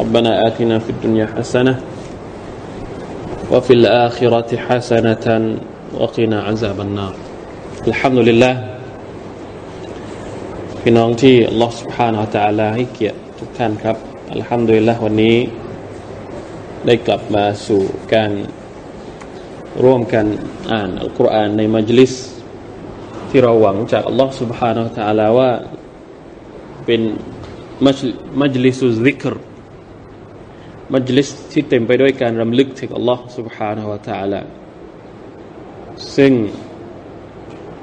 ربنا آتنا في الدنيا حسنة وفي الآخرة حسنة وقنا عذاب النار الحمد لله พี่น้องที่อัลลอฮฺ سبحانه และ تعالى ให้เกียรติทุกท่านครับอัลฮัมดุลิลละวันนี้ ได้กลับมาสู่การร่วมกันอ่านอัลกุรอานในมัจลิส ที่เราหวังจากอัลลอฮฺ سبحانه และ تعالى ว่าเป็นมัจลิสุซิกร มัจลิสที่เต็มไปด้วยการรำลึกถึงอัลลอฮ์ سبحانه และ تعالى ซึ่ง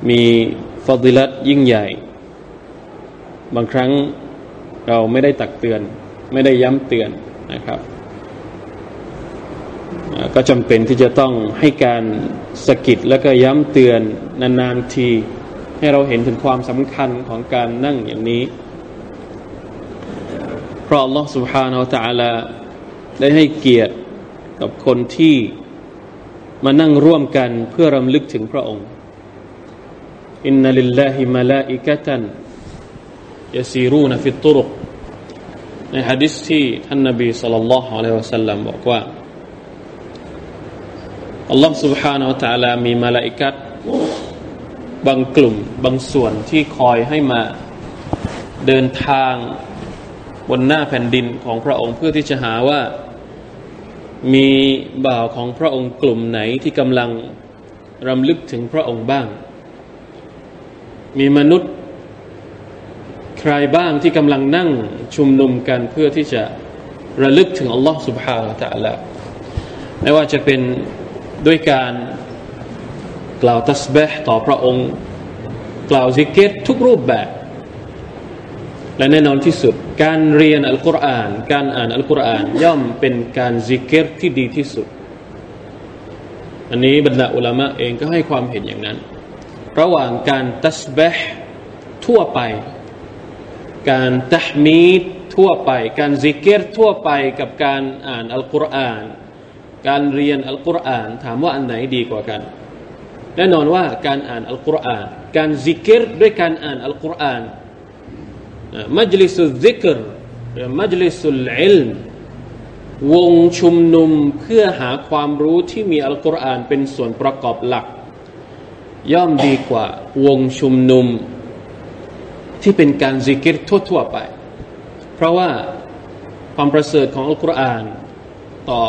มีฟาดิลัตยิ่งใหญ่ บางครั้งเราไม่ได้ตักเตือน ไม่ได้ย้ำเตือนนะครับ ก็จำเป็นที่จะต้องให้การสกิดและก็ย้ำเตือนนานๆที ให้เราเห็นถึงความสำคัญของการนั่งอย่างนี้ เพราะอัลลอฮ์ سبحانه และ تعالى ได้ให้เกียรติกับคนที่มานั่งร่วมกันเพื่อรำลึกถึงพระองค์ อินนัลิลลาฮิมาลาอิกะตันยาซีรูนฟิตตุรุกในฮะดิษที่ท่านนบีสัลลัลลอฮุอะลัยฮิวะสัลลัมบอกว่าอัลลอฮ์ سبحانه และ تعالى มีมาลาอิกัตบางกลุ่มบางส่วนที่คอยให้มาเดินทาง บนหน้าแผ่นดินของพระองค์เพื่อที่จะหาว่ามีบ่าวของพระองค์กลุ่มไหนที่กำลังรำลึกถึงพระองค์บ้าง มีมนุษย์ใครบ้างที่กำลังนั่งชุมนุมกันเพื่อที่จะระลึกถึงอัลลอฮ์ سبحانه และ تعالى ไม่ว่าจะเป็นด้วยการกล่าวตัสบห์ต่อพระองค์ กล่าวซิกเกตทุกรูปแบบ และแน่นอนที่สุด การเรียนอัลกุรอาน การอ่านอัลกุรอานย่อมเป็นการซิกเกตที่ดีที่สุด อันนี้บรรดาอุลามะเองก็ให้ความเห็นอย่างนั้น ระหว่างการตัสบห์ทั่วไป การตะมีดทั่วไป การซิกเกตทั่วไปกับการอ่านอัลกุรอาน การเรียนอัลกุรอาน ถามว่าอันไหนดีกว่ากัน แน่นอนว่าการอ่านอัลกุรอาน การซิกเกตด้วยการอ่านอัลกุรอาน มัจลิสุซิกรหรือมัจลิสุลอิลมวงชุมนุมเพื่อหาความรู้ที่มีอัลกุรอานเป็นส่วนประกอบหลัก ย่อมดีกว่าวงชุมนุมที่เป็นการซิกรทั่วๆไป เพราะว่าความประเสริฐของอัลกุรอาน ต่อ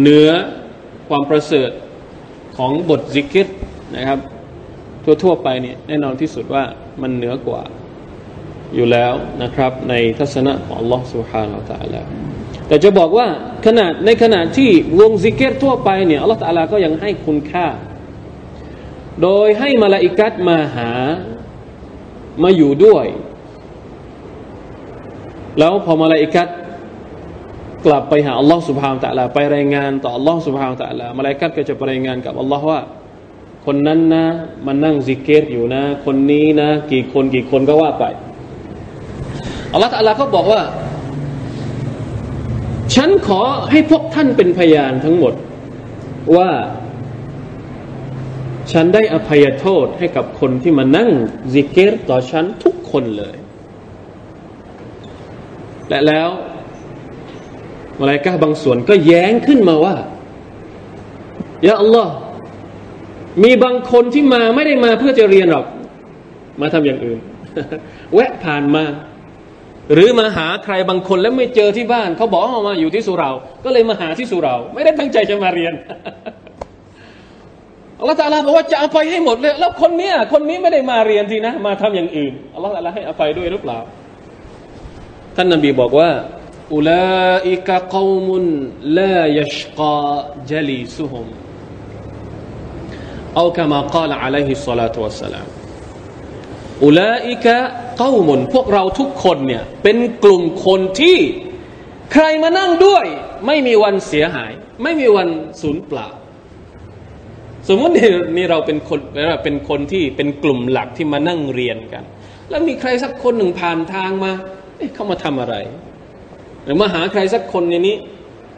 เนื้อความประเสริฐของบทซิกรนะครับ ทั่วๆไปเนี่ยแน่นอนที่สุดว่ามันเหนือกว่า อยู่แล้วนะครับในทัศนะของ Allah سبحانه และ تعالى แต่จะบอกว่าขนาดในขณะที่วงซิกเกตทั่วไปเนี่ย Allah تعالى ก็ยังให้คุณค่า โดยให้มาลาอิกัตมาหามาอยู่ด้วย แล้วพอมาลาอิกัตกลับไปหา Allah سبحانه และ تعالى ไปรายงานต่อ Allah سبحانه และ تعالى มาลาอิกัตก็จะไปรายงานกับ Allah ว่า คนนั้นนะมันนั่งซิกเกตอยู่นะ คนนี้นะ กี่คนกี่คนก็ว่าไป อัลลอฮฺอัลลอฮฺก็บอกว่า ฉันขอให้พวกท่านเป็นพยานทั้งหมด ว่า ฉันได้อภัยโทษให้กับคนที่มานั่งซิกเกตต่อฉันทุกคนเลย และแล้วมาลายกาบางส่วนก็แย้งขึ้นมาว่ายาอัลลอฮ์มีบางคนที่มาไม่ได้มาเพื่อจะเรียนหรอก มาทำอย่างอื่น แวะผ่านมา หรือมาหาใครบางคนแล้วไม่เจอที่บ้าน เขาบอกว่ามาอยู่ที่สุรา ก็เลยมาหาที่สุรา ไม่ได้ตั้งใจจะมาเรียนอัลลอฮฺตาลาบอกว่าจะอภัยให้หมดเลยแล้วคนเนี้ยคนนี้ไม่ได้มาเรียนทีนะ มาทำอย่างอื่นอัลลอฮฺตาลาให้อภัยด้วยหรือเปล่า ท่านนบีบอกว่าอุลาอิกะกอมุนลายัชกาจลีซุฮุมเอาคำกล่าวอะลัย ฮิสซาวัสสลามอุลาอิกะเก้ามุนพวกเราทุกคนเนี่ยเป็นกลุ่มคนที่ใครมานั่งด้วย ไม่มีวันเสียหาย ไม่มีวันสูญเปล่า สมมตินี่เราเป็นคนเราเป็นคนที่เป็นกลุ่มหลักที่มานั่งเรียนกัน แล้วมีใครสักคนหนึ่งผ่านทางมาเอ๊ะเขามาทำอะไร หรือมาหาใครสักคนในนี้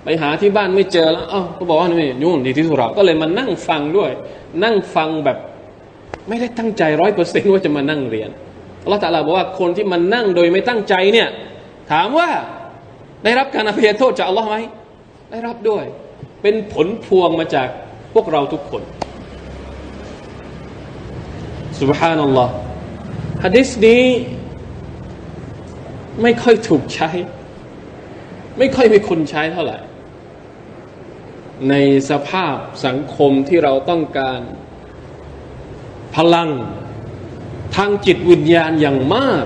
ไปหาที่บ้านไม่เจอแล้ว เอ้าก็บอกว่านี่ยุ่งดีที่สุดเราก็เลยมานั่งฟังด้วย นั่งฟังแบบ ไม่ได้ตั้งใจร้อยเปอร์เซนต์ว่าจะมานั่งเรียน อัลลอฮฺตาลาบอกว่าคนที่มันนั่งโดยไม่ตั้งใจเนี่ย ถามว่าได้รับการอภัยโทษจากอัลลอฮ์ไหมได้รับด้วย เป็นผลพวงมาจากพวกเราทุกคนสุบฮานัลลอฮ์ฮะดิษนี้ไม่ค่อยถูกใช้ ไม่ค่อยมีคนใช้เท่าไหร่ ในสภาพสังคมที่เราต้องการ พลัง ทางจิตวิญญาณอย่างมาก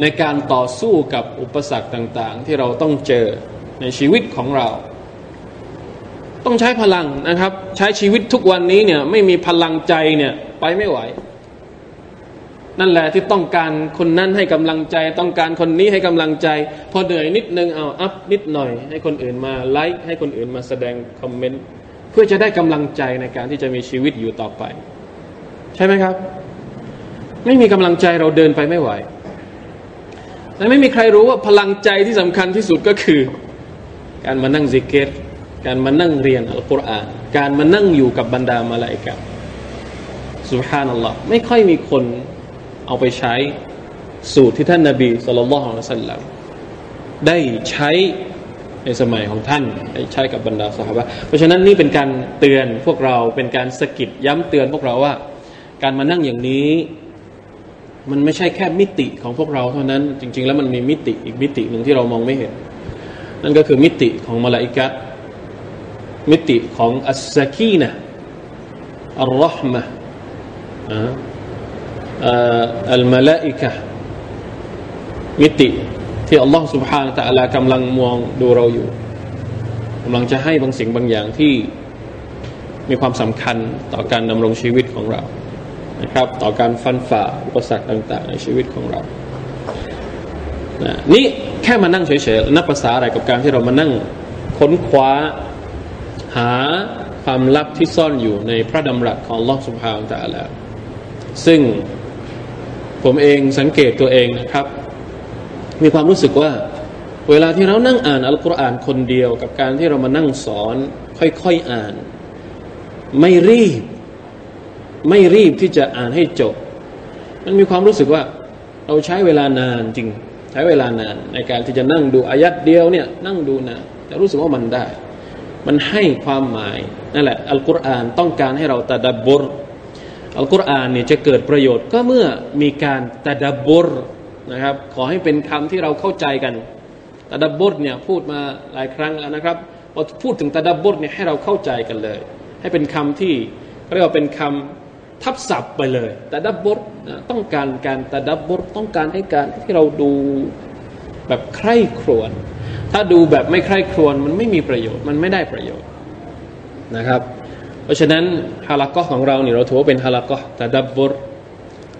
ในการต่อสู้กับอุปสรรคต่าง ๆ ที่เราต้องเจอในชีวิตของเรา ต้องใช้พลังนะครับ ใช้ชีวิตทุกวันนี้เนี่ยไม่มีพลังใจเนี่ยไปไม่ไหว นั่นแหละที่ต้องการคนนั้นให้กำลังใจ ต้องการคนนี้ให้กำลังใจ พอเหนื่อยนิดนึงเอา up นิดหน่อย ให้คนอื่นมาไลค์ให้คนอื่นมาแสดง comment เพื่อจะได้กำลังใจในการที่จะมีชีวิตอยู่ต่อไป ใช่ไหมครับ ไม่มีกำลังใจเราเดินไปไม่ไหวแต่ไม่มีใครรู้ว่าพลังใจที่สำคัญที่สุดก็คือ การมานั่งซิเกรการมานั่งเรียนอัลกุรอานการมานั่งอยู่กับบรรดามาลาอิกะฮ์สุฮานัลลอฮ์ไม่ค่อยมีคนเอาไปใช้สูตรที่ท่านนาบีสุลต่านละฮ์สัลลัมได้ใช้ในสมัยของท่านได้ใช้กับบรรดาสหายเพราะฉะนั้นนี่เป็นการเตือนพวกเราเป็นการสะกิดย้ำเตือนพวกเราว่า การมานั่งอย่างนี้ มันไม่ใช่แค่มิติของพวกเราเท่านั้น จริง ๆ แล้วมันมีมิติอีกมิติหนึ่งที่เรามองไม่เห็น นั่นก็คือมิติของมาลาอิกะมิติของอัสซากีนะอัลรอฮ์มะอัลมาลาอิกะมิติที่อัลลอฮ์ سبحانه และ تعالى กำลังมองดูเราอยู่กำลังจะให้บางสิ่งบางอย่างที่มีความสำคัญต่อการดำรงชีวิตของเรา นะครับ ต่อการฟันฝ่าอุปสรรคต่าง ๆ ในชีวิตของเรานะนี่แค่มานั่งเฉยๆนับภาษาอะไรกับการที่เรามานั่งค้นคว้าหาความลับที่ซ่อนอยู่ในพระดำรัสของลอสุภาอัลตะแล้วซึ่งผมเองสังเกตตัวเองนะครับ มีความรู้สึกว่า เวลาที่เรานั่งอ่านอัลกุรอานคนเดียว กับการที่เรามานั่งสอน ค่อยๆอ่าน ไม่รีบ ไม่รีบที่จะอ่านให้จบ มันมีความรู้สึกว่าเราใช้เวลานานจริง ใช้เวลานานในการที่จะนั่งดูอายัดเดียวเนี่ยนั่งดูนานแต่รู้สึกว่ามันได้ มันให้ความหมายนั่นแหละอัลกุรอานต้องการให้เราตะดับบรอัลกุรอานเนี่ยจะเกิดประโยชน์ก็เมื่อมีการตะดับบรนะครับ ขอให้เป็นคำที่เราเข้าใจกันตะดับบรเนี่ยพูดมาหลายครั้งแล้วนะครับพอพูดถึงตะดับบรเนี่ยให้เราเข้าใจกันเลย ให้เป็นคำที่เรียกว่าเป็นคำ ทับศัพท์ไปเลยแต่ดับบทต้องการการแต่ดับบทต้องการให้การที่เราดูแบบใคร่ครวญถ้าดูแบบไม่ใคร่ครวญมันไม่มีประโยชน์มันไม่ได้ประโยชน์นะครับ เพราะฉะนั้นฮาลักะของเราเนี่ยเราถือว่าเป็นฮาลักะแต่ดับบท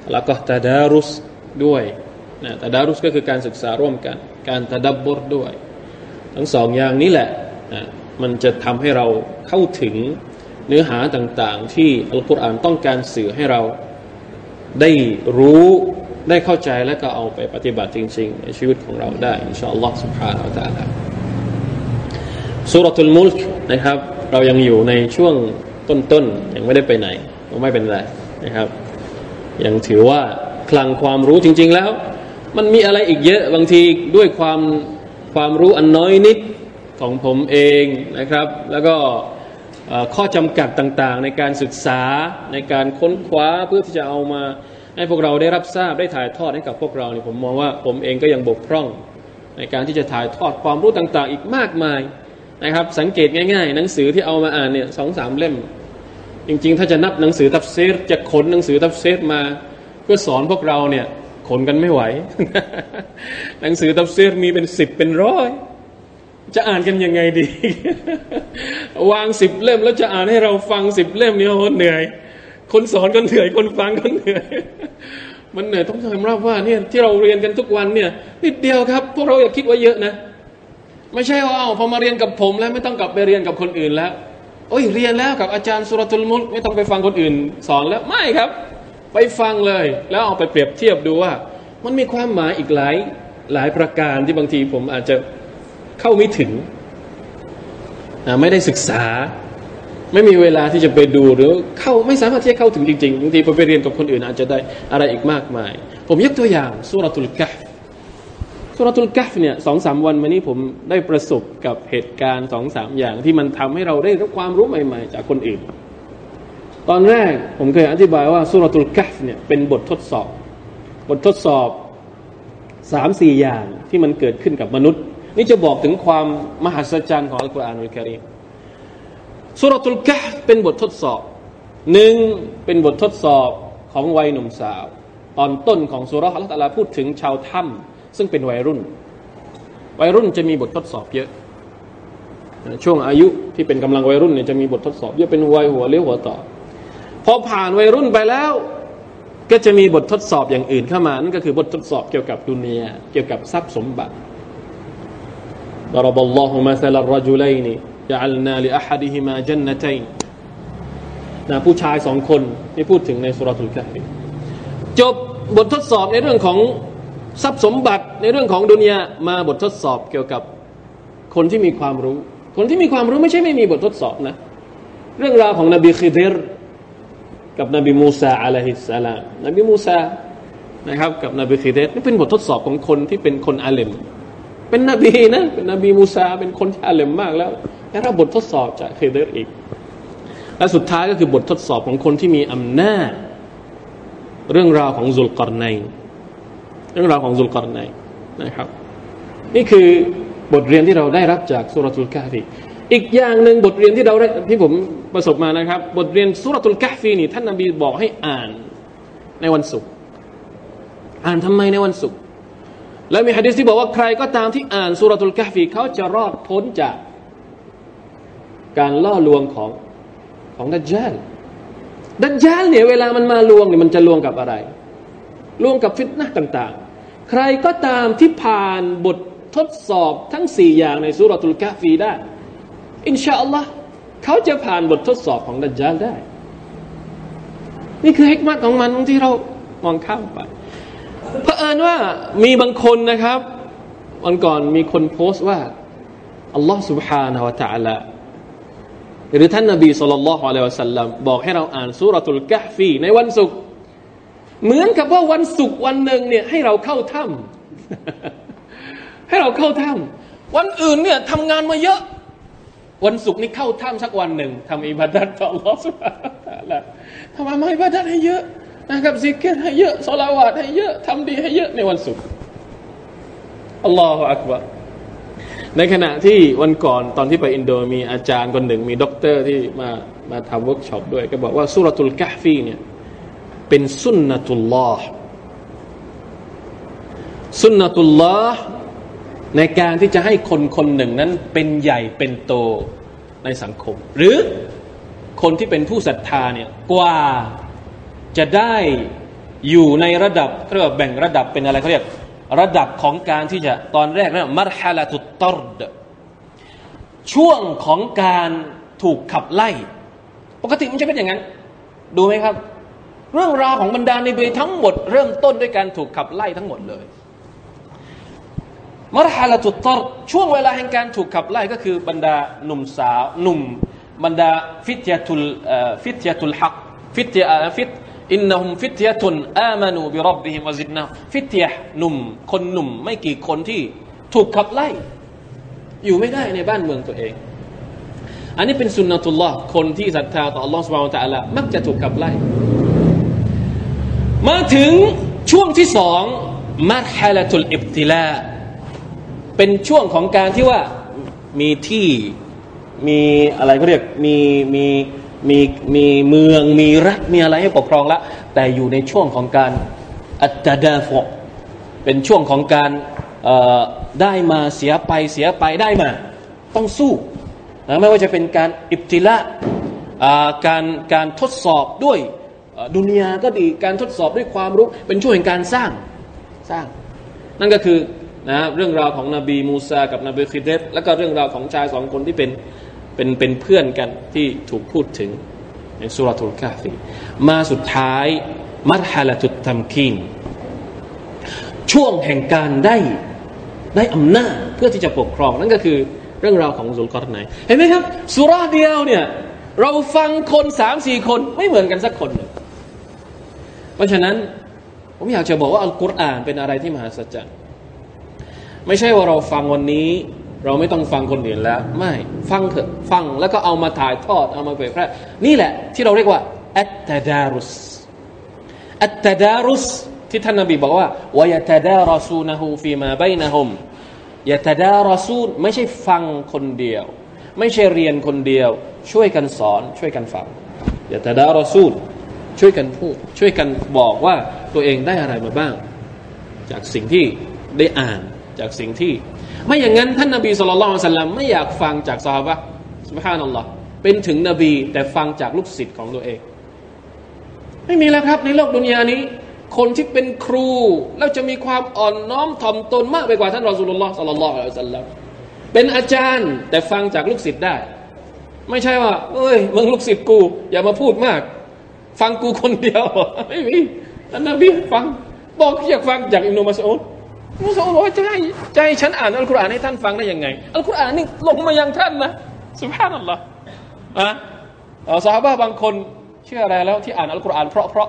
ฮาลักะแต่ดารุสด้วยนะแต่ดารุสก็คือการศึกษาร่วมกัน การตะดับบทด้วย ทั้งสองอย่างนี้แหละนะมันจะทำให้เราเข้าถึง เนื้อหาต่างๆ ที่อัลกุรอานต้องการสื่อให้เราได้รู้ได้เข้าใจและก็เอาไปปฏิบัติจริงๆ ในชีวิตของเราได้อินชาอัลลอฮ์ سبحانه และ تعالى สุรทูลมุลกนะครับ เรายังอยู่ในช่วงต้นๆ ยังไม่ได้ไปไหนก็ไม่เป็นไรนะครับ ยังถือว่าคลังความรู้จริงๆแล้ว มันมีอะไรอีกเยอะบางทีด้วยความความรู้อันน้อยนิดของผมเองนะครับ แล้วก็ ข้อจำกัดต่างๆ ในการศึกษาในการค้นคว้าเพื่อที่จะเอามาให้พวกเราได้รับทราบได้ถ่ายทอดให้กับพวกเราเนี่ยผมมองว่าผมเองก็ยังบกพร่อง ในการที่จะถ่ายทอดความรู้ต่างๆ อีกมากมายนะครับ สังเกตง่าย ๆ หนังสือที่เอามาอ่านเนี่ยสองสามเล่ม จริงๆ ถ้าจะนับหนังสือทับเซตจะขนหนังสือทับเซตมา เพื่อสอนพวกเราเนี่ยขนกันไม่ไหว หนังสือทับเซตมีเป็นสิบเป็นร้อย จะอ่านกันยังไงดี วางสิบเล่มแล้วจะอ่านให้เราฟังสิบเล่มนี่โหเหนื่อย คนสอนก็เหนื่อยคนฟังก็เหนื่อย มันเหนื่อยต้องยอมรับว่าเนี่ยที่เราเรียนกันทุกวันเนี่ยนิดเดียวครับ พวกเราอย่าคิดว่าเยอะนะ ไม่ใช่ว่าพอมาเรียนกับผมแล้วไม่ต้องกลับไปเรียนกับคนอื่นแล้วโอ้ยเรียนแล้วกับอาจารย์สุรทุลมุลไม่ต้องไปฟังคนอื่น สอนแล้วไม่ครับ ไปฟังเลย แล้วเอาไปเปรียบเทียบดูว่า มันมีความหมายอีกหลายหลายประการที่บางทีผมอาจจะ เข้าไม่ถึง ไม่ได้ศึกษา ไม่มีเวลาที่จะไปดูหรือเข้าไม่สามารถที่จะเข้าถึงจริงๆบางทีพอไปเรียนกับคนอื่นอาจจะได้อะไรอีกมากมาย ผมยกตัวอย่างสุรตุลกะสุรตุลกัฟเนี่ยสองสามวันมานี้ผมได้ประสบกับเหตุการณ์สองสามอย่างที่มันทำให้เราได้รับความรู้ใหม่ ๆ จากคนอื่น ตอนแรกผมเคยอธิบายว่าสุรตุลกัฟเนี่ยเป็นบททดสอบ บททดสอบสามสี่อย่างที่มันเกิดขึ้นกับมนุษย์ นี่จะบอกถึงความมหัศจรรย์ของอัลกุรอานอัลกิริมสุรตุลกัฟเป็นบททดสอบหนึ่งเป็นบททดสอบของวัยหนุ่มสาว ตอนต้นของสุรอัลลอฮฺพูดถึงชาวถ้ำซึ่งเป็นวัยรุ่น วัยรุ่นจะมีบททดสอบเยอะ ช่วงอายุที่เป็นกำลังวัยรุ่นเนี่ยจะมีบททดสอบเยอะเป็นวัยหัวเลี้ยวหัวต่อพอผ่านวัยรุ่นไปแล้วก็จะมีบททดสอบอย่างอื่นเข้ามานั่นก็คือบททดสอบเกี่ยวกับดุนเนียเกี่ยวกับทรัพย์สมบัติ ضرب الله مثل الرجلين جعلنا لأحدهما جنتين นะผู้ชายสองคนที่พูดถึงในสุรทูลกะฟีจบบททดสอบในเรื่องของทรัพย์สมบัติในเรื่องของดุนยามาบททดสอบเกี่ยวกับคนที่มีความรู้ คนที่มีความรู้ไม่ใช่ไม่มีบททดสอบนะ เรื่องราวของนบีคิดรกับนบีมูซาอะลัยฮิสสลามนบีมูซานะครับกับนบีคิดรนี่เป็นบททดสอบของคนที่เป็นคนอาเลม เป็นนบีนะ เป็นนบีมูซา เป็นคนที่อาเลมมากแล้วได้รับบททดสอบจากคิดรอีก และสุดท้ายก็คือบททดสอบของคนที่มีอำนาจ เรื่องราวของซุลกอรนัยเรื่องราวของซุลกรนัยนะครับ นี่คือบทเรียนที่เราได้รับจากสุรทูลกาฟีอีกอย่างหนึ่งบทเรียนที่เราได้ที่ผมประสบมานะครับ บทเรียนสุรทูลกาฟีนี่ท่านนบีบอกให้อ่านในวันศุกร์อ่านทำไมในวันศุกร์ และมีฮะดีษที่บอกว่าใครก็ตามที่อ่านสุรทูลกาฟีเขาจะรอดพ้นจากการล่อลวงของของดัจจาลดัจจาลเนี่ยเวลามันมาลวงเนี่ยมันจะลวงกับอะไร ลวงกับฟิตนะต่าง ๆ ใครก็ตามที่ผ่านบททดสอบทั้งสี่อย่างในสุรทูลกาฟีได้ อินชาอัลลอฮ์เขาจะผ่านบททดสอบของดัจจาลได้ นี่คือฮิกมัตของมันที่เรามองข้ามไป เพราะเอิญว่ามีบางคนนะครับ วันก่อนมีคนโพสต์ว่าอัลลอฮ์ سبحانه และ تعالى หรือท่านนบีสุลต่านละฮ์อะลัยฮิวะสัลลัมบอกให้เราอ่านสุรทูลกะฟีในวันศุกร์เหมือนกับว่าวันศุกร์วันหนึ่งเนี่ยให้เราเข้าถ้ำให้เราเข้าถ้ำวันอื่นเนี่ยทำงานมาเยอะ วันศุกร์นี่เข้าถ้ำสักวันหนึ่งทำอิบาดัตต่อรอสุละทำอาอิบาดัตให้เยอะ นะครับซิกเกตให้เยอะสลาวาตให้เยอะทำดีให้เยอะในวันศุกร์الله أكبر ในขณะที่วันก่อนตอนที่ไปอินโดมีอาจารย์คนหนึ่ง มีด็อกเตอร์ที่มามาทำเวิร์กช็อปด้วย ก็บอกว่าسورة الكهف เนี่ยเป็น سنة الله سنة الله ในการที่จะให้คนคนหนึ่งนั้นเป็นใหญ่เป็นโตในสังคม หรือคนที่เป็นผู้ศรัทธาเนี่ยกว่า จะได้อยู่ในระดับเรียกว่าแบ่งระดับเป็นอะไรเขาเรียกระดับของการที่จะตอนแรกนะมัรฮาลาตุตตรดช่วงของการถูกขับไล่ ปกติมันจะเป็นอย่างนั้น ดูไหมครับ เรื่องราวของบรรดาในเบทั้งหมด เริ่มต้นด้วยการถูกขับไล่ทั้งหมดเลยมรฮาลาตุตอรช่วงเวลาแห่งการถูกขับไล่ก็คือบรรดาหนุ่มสาวหนุ่ม บรรดาฟิตยาตุลฟิตยาตุลฮักฟิตยาฟิต อินนุมฟิตยาตุนอามานูบิรับบิฮิมวะซิดนาฟิตยาหนุ่มคนหนุ่มไม่กี่คนที่ถูกขับไล่ อยู่ไม่ได้ในบ้านเมืองตัวเอง อันนี้เป็นสุนนะตุลลอฮ์คนที่ศรัทธาต่อ Allah سبحانه และ تعالى มักจะถูกขับไล่มาถึงช่วงที่สองมัรฮลตุลอิบติลาเป็นช่วงของการที่ว่ามีที่มีอะไรก็เรียกมีมีมี มีมีเมืองมีรัฐมีอะไรให้ปกครองแล้วแต่อยู่ในช่วงของการอัตดาฟเป็นช่วงของการได้มาเสียไปเสียไปได้มา ต้องสู้นะไม่ว่าจะเป็นการอิบติละการการทดสอบด้วยดุนยาก็ดีการทดสอบด้วยความรู้เป็นช่วงแห่งการสร้างสร้าง นั่นก็คือนะเรื่องราวของนบีมูซากับนบีคิดเดแล้วก็เรื่องราวของชายสองคนที่เป็น เป็นเป็นเพื่อนกันที่ถูกพูดถึงในสุรทูลกาฟีมาสุดท้ายมัรฮาลตุตตัมคีนช่วงแห่งการได้ได้อำนาจเพื่อที่จะปกครองนั่นก็คือเรื่องราวของซุลกอรไนเห็นไหมครับสุราเดียวเนี่ยเราฟังคนสามสี่คนไม่เหมือนกันสักคนหนึ่งเพราะฉะนั้นผมอยากจะบอกว่าอัลกุรอานเป็นอะไรที่มหัศจรรย์ไม่ใช่ว่าเราฟังวันนี้ เราไม่ต้องฟังคนอื่นแล้ว ไม่ฟังเถอะฟังแล้วก็เอามาถ่ายทอดเอามาเผยแพร่นี่แหละ ที่เราเรียกว่าอัตตดารุสอัตตดารุสที่ท่านนบีบอกว่าวายตดารสูนะฮูฟีมาบนะฮุมยะตดารสูนไม่ใช่ฟังคนเดียว ไม่ใช่เรียนคนเดียว ช่วยกันสอน ช่วยกันฟังยะตดารสูนช่วยกันพูด ช่วยกันบอกว่าตัวเองได้อะไรมาบ้าง จากสิ่งที่ได้อ่านจากสิ่งที่ ไม่อย่างนั้นท่านนบีสุลต่านสัลลัมไม่อยากฟังจากซาฮาบะสุบฮานัลลอฮ์เป็นถึงนบีแต่ฟังจากลูกศิษย์ของตัวเอง ไม่มีแล้วครับในโลกดุนยานี้ คนที่เป็นครู แล้วจะมีความอ่อนน้อมถ่อมตนมากไปกว่าท่านรอสุลลอฮ์สัลลัลลอฮุอะลัยฮิสัลลัมเป็นอาจารย์แต่ฟังจากลูกศิษย์ได้ ไม่ใช่ว่า เอ้ยมึงลูกศิษย์กู อย่ามาพูดมาก ฟังกูคนเดียว ไม่มีท่านนบีฟัง บอกอยากฟังจากอิมนุมัสอุด มุสลิมบอกว่าใจใจฉันอ่านอัลกุรอานให้ท่านฟังได้ยังไง อัลกุรอานนี่ลงมายังท่านนะสุภาพนัลลอฮ์อะสาวบะบางคนเชื่ออะไรแล้วที่อ่านอัลกุรอานเพราะเพราะ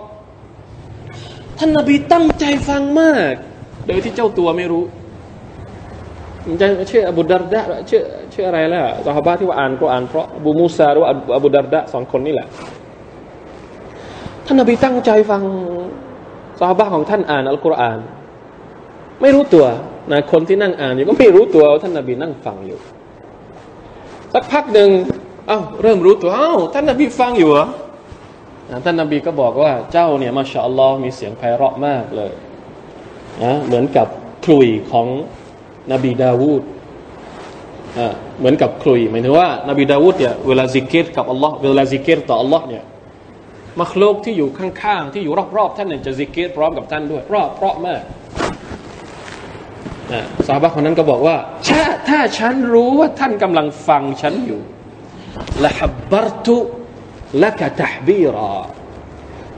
ท่านนบีตั้งใจฟังมาก โดยที่เจ้าตัวไม่รู้จะเชื่ออบูดารดะเชื่อเชื่ออะไรแล้วสาวบะที่ว่าอ่านกุรอานเพราะบูมูซาหรือว่าอบูดารดะสองคนนี่แหละท่านนบีตั้งใจฟังสาวบะของท่านอ่านอัลกุรอาน ไม่รู้ตัวนะคนที่นั่งอ่านอยู่ก็ไม่รู้ตัวว่าท่านนาบีนั่งฟังอยู่ สักพักหนึ่งเอ้าเริ่มรู้ตัวเอ้าท่านนาบีฟังอยู่เหรอท่านนาบีก็บอกว่าเจ้าเนี่ยมาชาอัลลอฮ์มีเสียงไพเราะมากเลยนะเหมือนกับขลุ่ยของนบีดาวูดเหมือนกับขลุ่ยหมายถึงว่านบีดาวูดเนี่ยเวลาซิเกรกับอัลลอฮ์เวลาซิเกรต่ออัลลอฮ์เนี่ยมัคลูกที่อยู่ข้างๆ ที่อยู่รอบๆ ท่านเนี่ยจะซิเกรพร้อมกับท่านด้วยเพราะเพราะมาก ซอฮาบะฮ์คนนั้นก็บอกว่าถ้าถ้าฉันรู้ว่าท่านกำลังฟังฉันอยู่لحبرته لك تحبيرا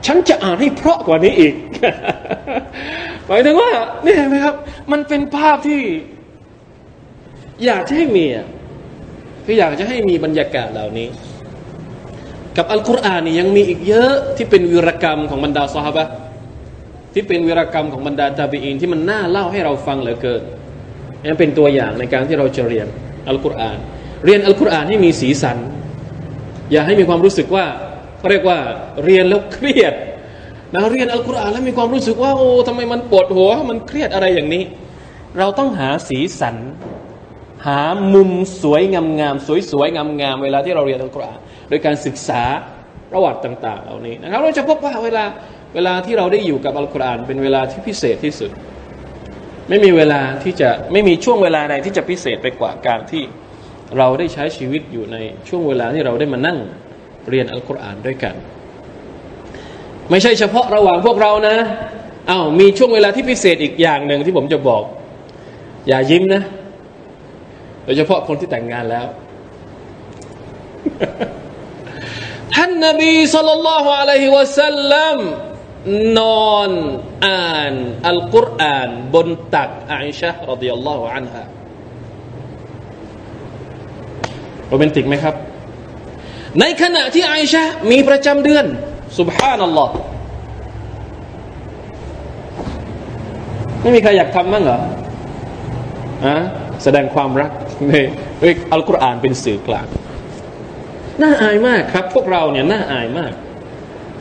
ฉันจะอ่านให้เพราะกว่านี้อีก หมายถึงว่านี่เห็นไหมครับ มันเป็นภาพที่ อยากจะให้มีคืออยากจะให้มีบรรยากาศเหล่านี้ กับอัลกุรอานนี่ยังมีอีกเยอะที่เป็นวิรกรรมของบรรดาสหาบะ ที่เป็นวีรกรรมของบรรดาตาบีอินที่มันน่าเล่าให้เราฟังเหลือเกินนี่เป็นตัวอย่างในการที่เราจะเรียนอัลกุรอาน เรียนอัลกุรอานให้มีสีสัน อย่าให้มีความรู้สึกว่าเขาเรียกว่าเรียนแล้วเครียดนะเรียนอัลกุรอานแล้วมีความรู้สึกว่าโอ้ทำไมมันปวดหัวมันเครียดอะไรอย่างนี้ เราต้องหาสีสัน หามุมสวยงามๆสวยๆงามๆเวลาที่เราเรียนอัลกุรอานโดยการศึกษาประวัติต่าง ๆ เหล่านี้นะครับเราจะพบว่าเวลา เวลาที่เราได้อยู่กับอัลกุรอานเป็นเวลาที่พิเศษที่สุด ไม่มีเวลาที่จะไม่มีช่วงเวลาใดที่จะพิเศษไปกว่าการที่เราได้ใช้ชีวิตอยู่ในช่วงเวลาที่เราได้มานั่งเรียนอัลกุรอานด้วยกัน ไม่ใช่เฉพาะระหว่างพวกเรานะอา้าวมีช่วงเวลาที่พิเศษอีกอย่างหนึ่งที่ผมจะบอก อย่ายิ้มนะโดยเฉพาะคนที่แต่งงานแล้ว ท่านนบีสุลต่านละฮ์อะลัยฮิวะสัลลัม นอนอ่านอัลกุรอาน บนตักอาอิชะรดิยัลลอฮุอันฮะโรแมนติกไหมครับ ในขณะที่อาอิชะมีประจำเดือนสุบฮานัลลอฮ์ไม่มีใครอยากทำมั้งเหรออะแสดงความรักในอัลกุรอานเป็นสื่อกลาง น่าอายมากครับ พวกเราเนี่ยน่าอายมาก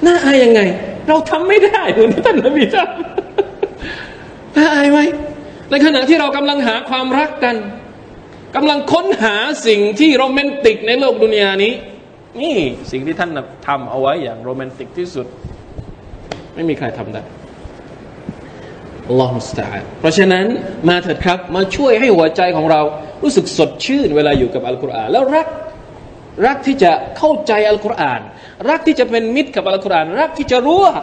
น่าอายยังไง เราทำไม่ได้เหมือนที่ท่านนบีทำน่าอายไหมในขณะที่เรากำลังหาความรักกันกำลังค้นหาสิ่งที่โรแมนติกในโลกดุนยานี้ นี่สิ่งที่ท่านทำเอาไว้อย่างโรแมนติกที่สุด ไม่มีใครทำได้อัลลอฮฺมุสตาเพราะฉะนั้นมาเถิดครับ มาช่วยให้หัวใจของเรารู้สึกสดชื่นเวลาอยู่กับอัลกุรอานแล้วรัก รักที่จะเข้าใจอัลกุรอาน รักที่จะเป็นมิตรกับอัลกุรอาน รักที่จะรู้ว่า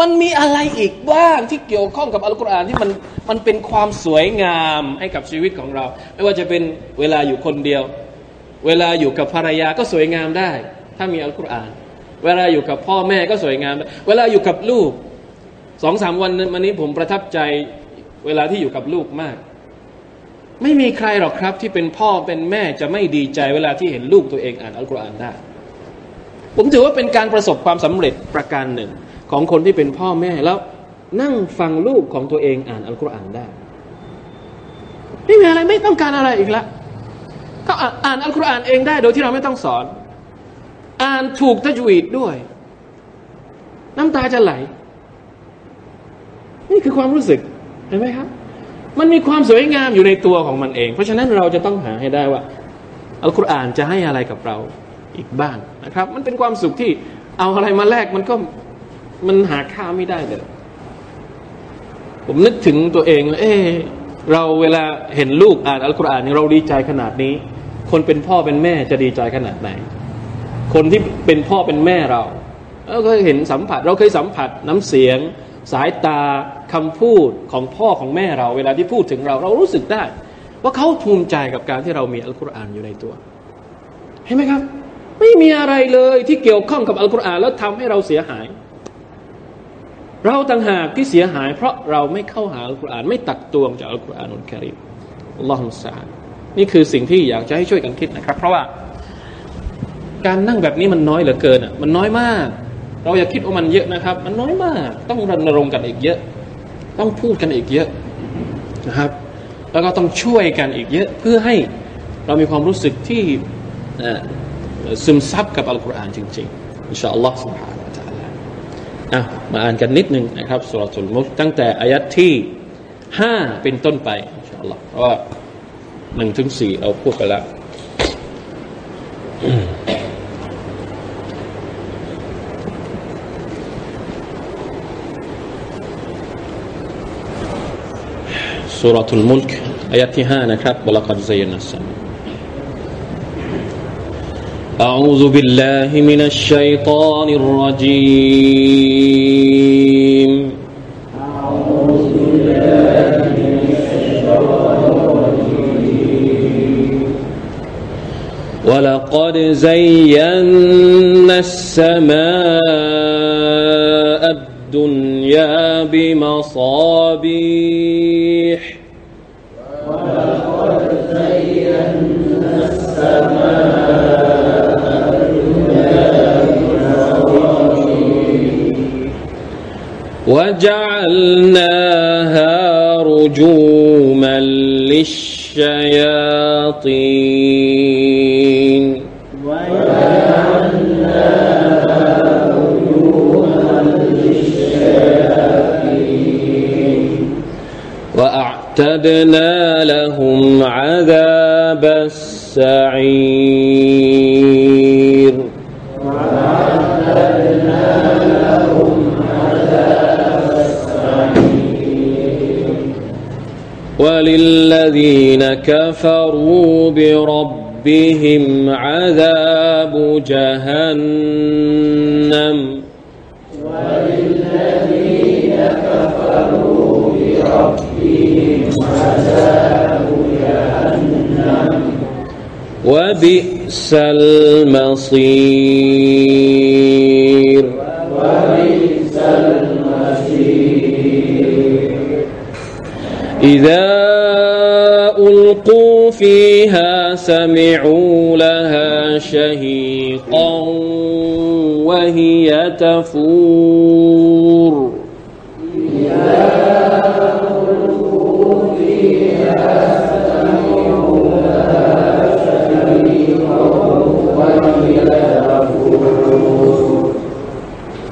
มันมีอะไรอีกบ้างที่เกี่ยวข้องกับอัลกุรอานที่มันมันเป็นความสวยงามให้กับชีวิตของเรา ไม่ว่าจะเป็นเวลาอยู่คนเดียว เวลาอยู่กับภรรยาก็สวยงามได้ ถ้ามีอัลกุรอาน เวลาอยู่กับพ่อแม่ก็สวยงาม เวลาอยู่กับลูกสองสามวันวันนี้ผมประทับใจเวลาที่อยู่กับลูกมาก ไม่มีใครหรอกครับ ที่เป็นพ่อเป็นแม่จะไม่ดีใจเวลาที่เห็นลูกตัวเองอ่านอัลกุรอานได้ ผมถือว่าเป็นการประสบความสำเร็จประการหนึ่ง ของคนที่เป็นพ่อแม่แล้วนั่งฟังลูกของตัวเองอ่านอัลกุรอานได้ไม่มีอะไรไม่ต้องการอะไรอีกล้วก็อ่านอัลกุรอานเองได้โดยที่เราไม่ต้องสอน อ่านถูกทัจวีดด้วย น้ำตาจะไหล นี่คือความรู้สึกเห็นไหมครับ มันมีความสวยงามอยู่ในตัวของมันเอง เพราะฉะนั้นเราจะต้องหาให้ได้ว่าอัลกุรอานจะให้อะไรกับเราอีกบ้างนะครับ มันเป็นความสุขที่เอาอะไรมาแลกมันก็มันหาค่าไม่ได้เลย ผมนึกถึงตัวเองเออเราเวลาเห็นลูกอ่านอัลกุรอานเราดีใจขนาดนี้ คนเป็นพ่อเป็นแม่จะดีใจขนาดไหน คนที่เป็นพ่อเป็นแม่เราเราเคยเห็นสัมผัส เราเคยสัมผัสน้ำเสียง สายตาคำพูดของพ่อของแม่เรา เวลาที่พูดถึงเราเรารู้สึกได้ ว่าเขาภูมิใจกับการที่เรามีอัลกุรอานอยู่ในตัว เห็นไหมครับ ไม่มีอะไรเลยที่เกี่ยวข้องกับอัลกุรอานแล้วทำให้เราเสียหาย เราต่างหากที่เสียหาย เพราะเราไม่เข้าหาอัลกุรอานไม่ตักตวงจากอัลกุรอานุลกิริมอัลลอฮฺมุสานี่คือสิ่งที่อยากจะให้ช่วยกันคิดนะครับ เพราะว่า การนั่งแบบนี้มันน้อยเหลือเกินอะมันน้อยมาก เราอย่าคิดว่ามันเยอะนะครับ มันน้อยมาก ต้องรณรงค์กันอีกเยอะ ต้องพูดกันอีกเยอะนะครับ แล้วก็ต้องช่วยกันอีกเยอะ เพื่อให้เรามีความรู้สึกที่ซึมซับกับอัลกุรอานจริงๆอินชาอัลลอฮฺ سبحانه อ่ะมาอ่านกันนิดนึงนะครับสุรทูลมุกตั้งแต่อายัดที่ห้าเป็นต้นไปอินชาอัลลอฮ์เพราะว่าหนึ่งถึงสี่เราพูดไปแล้ว سورة الملك. آياتها نكات ولقد زينا السماء. أعوذ بالله من الشيطان الرجيم أعوذ بالله من الشيطان الرجيم. ولقد زينا السماء. الدنيا بمصابيح ولقد زينا السماء وجعلناها رجوما للشياطين وأعتدنا لهم عذاب السعير وللذين كفروا بربهم عذاب جهنم وللذين كفروا بربهم وبئس المصير. وبئس المصير إذا ألقوا فيها سمعوا لها شهيقا وهي تفور.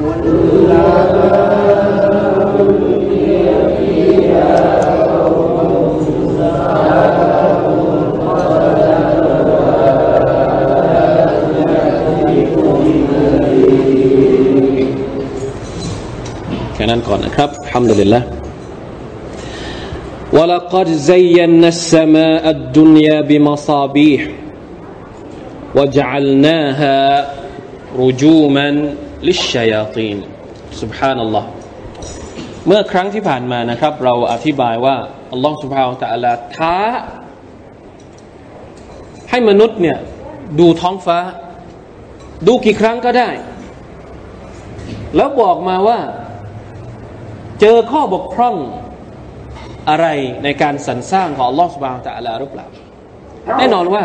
แค่นั้นก่อนนะครับฮัมดุลิลละ ولقد زينا السماء الدنيا بمصابيح وجعلناها رجوما ลิชยาตีนสุบฮานัลลอฮ์เมื่อครั้งที่ผ่านมานะครับ เราอธิบายว่าอัลลอฮ์สุบฮาวตะอัลาท้า ให้มนุษย์เนี่ยดูท้องฟ้า ดูกี่ครั้งก็ได้ แล้วบอกมาว่า เจอข้อบกพร่องอะไรในการสรรสร้างของอัลลอฮ์สุบฮาวตะอัลาหรือเปล่าแน่นอนว่า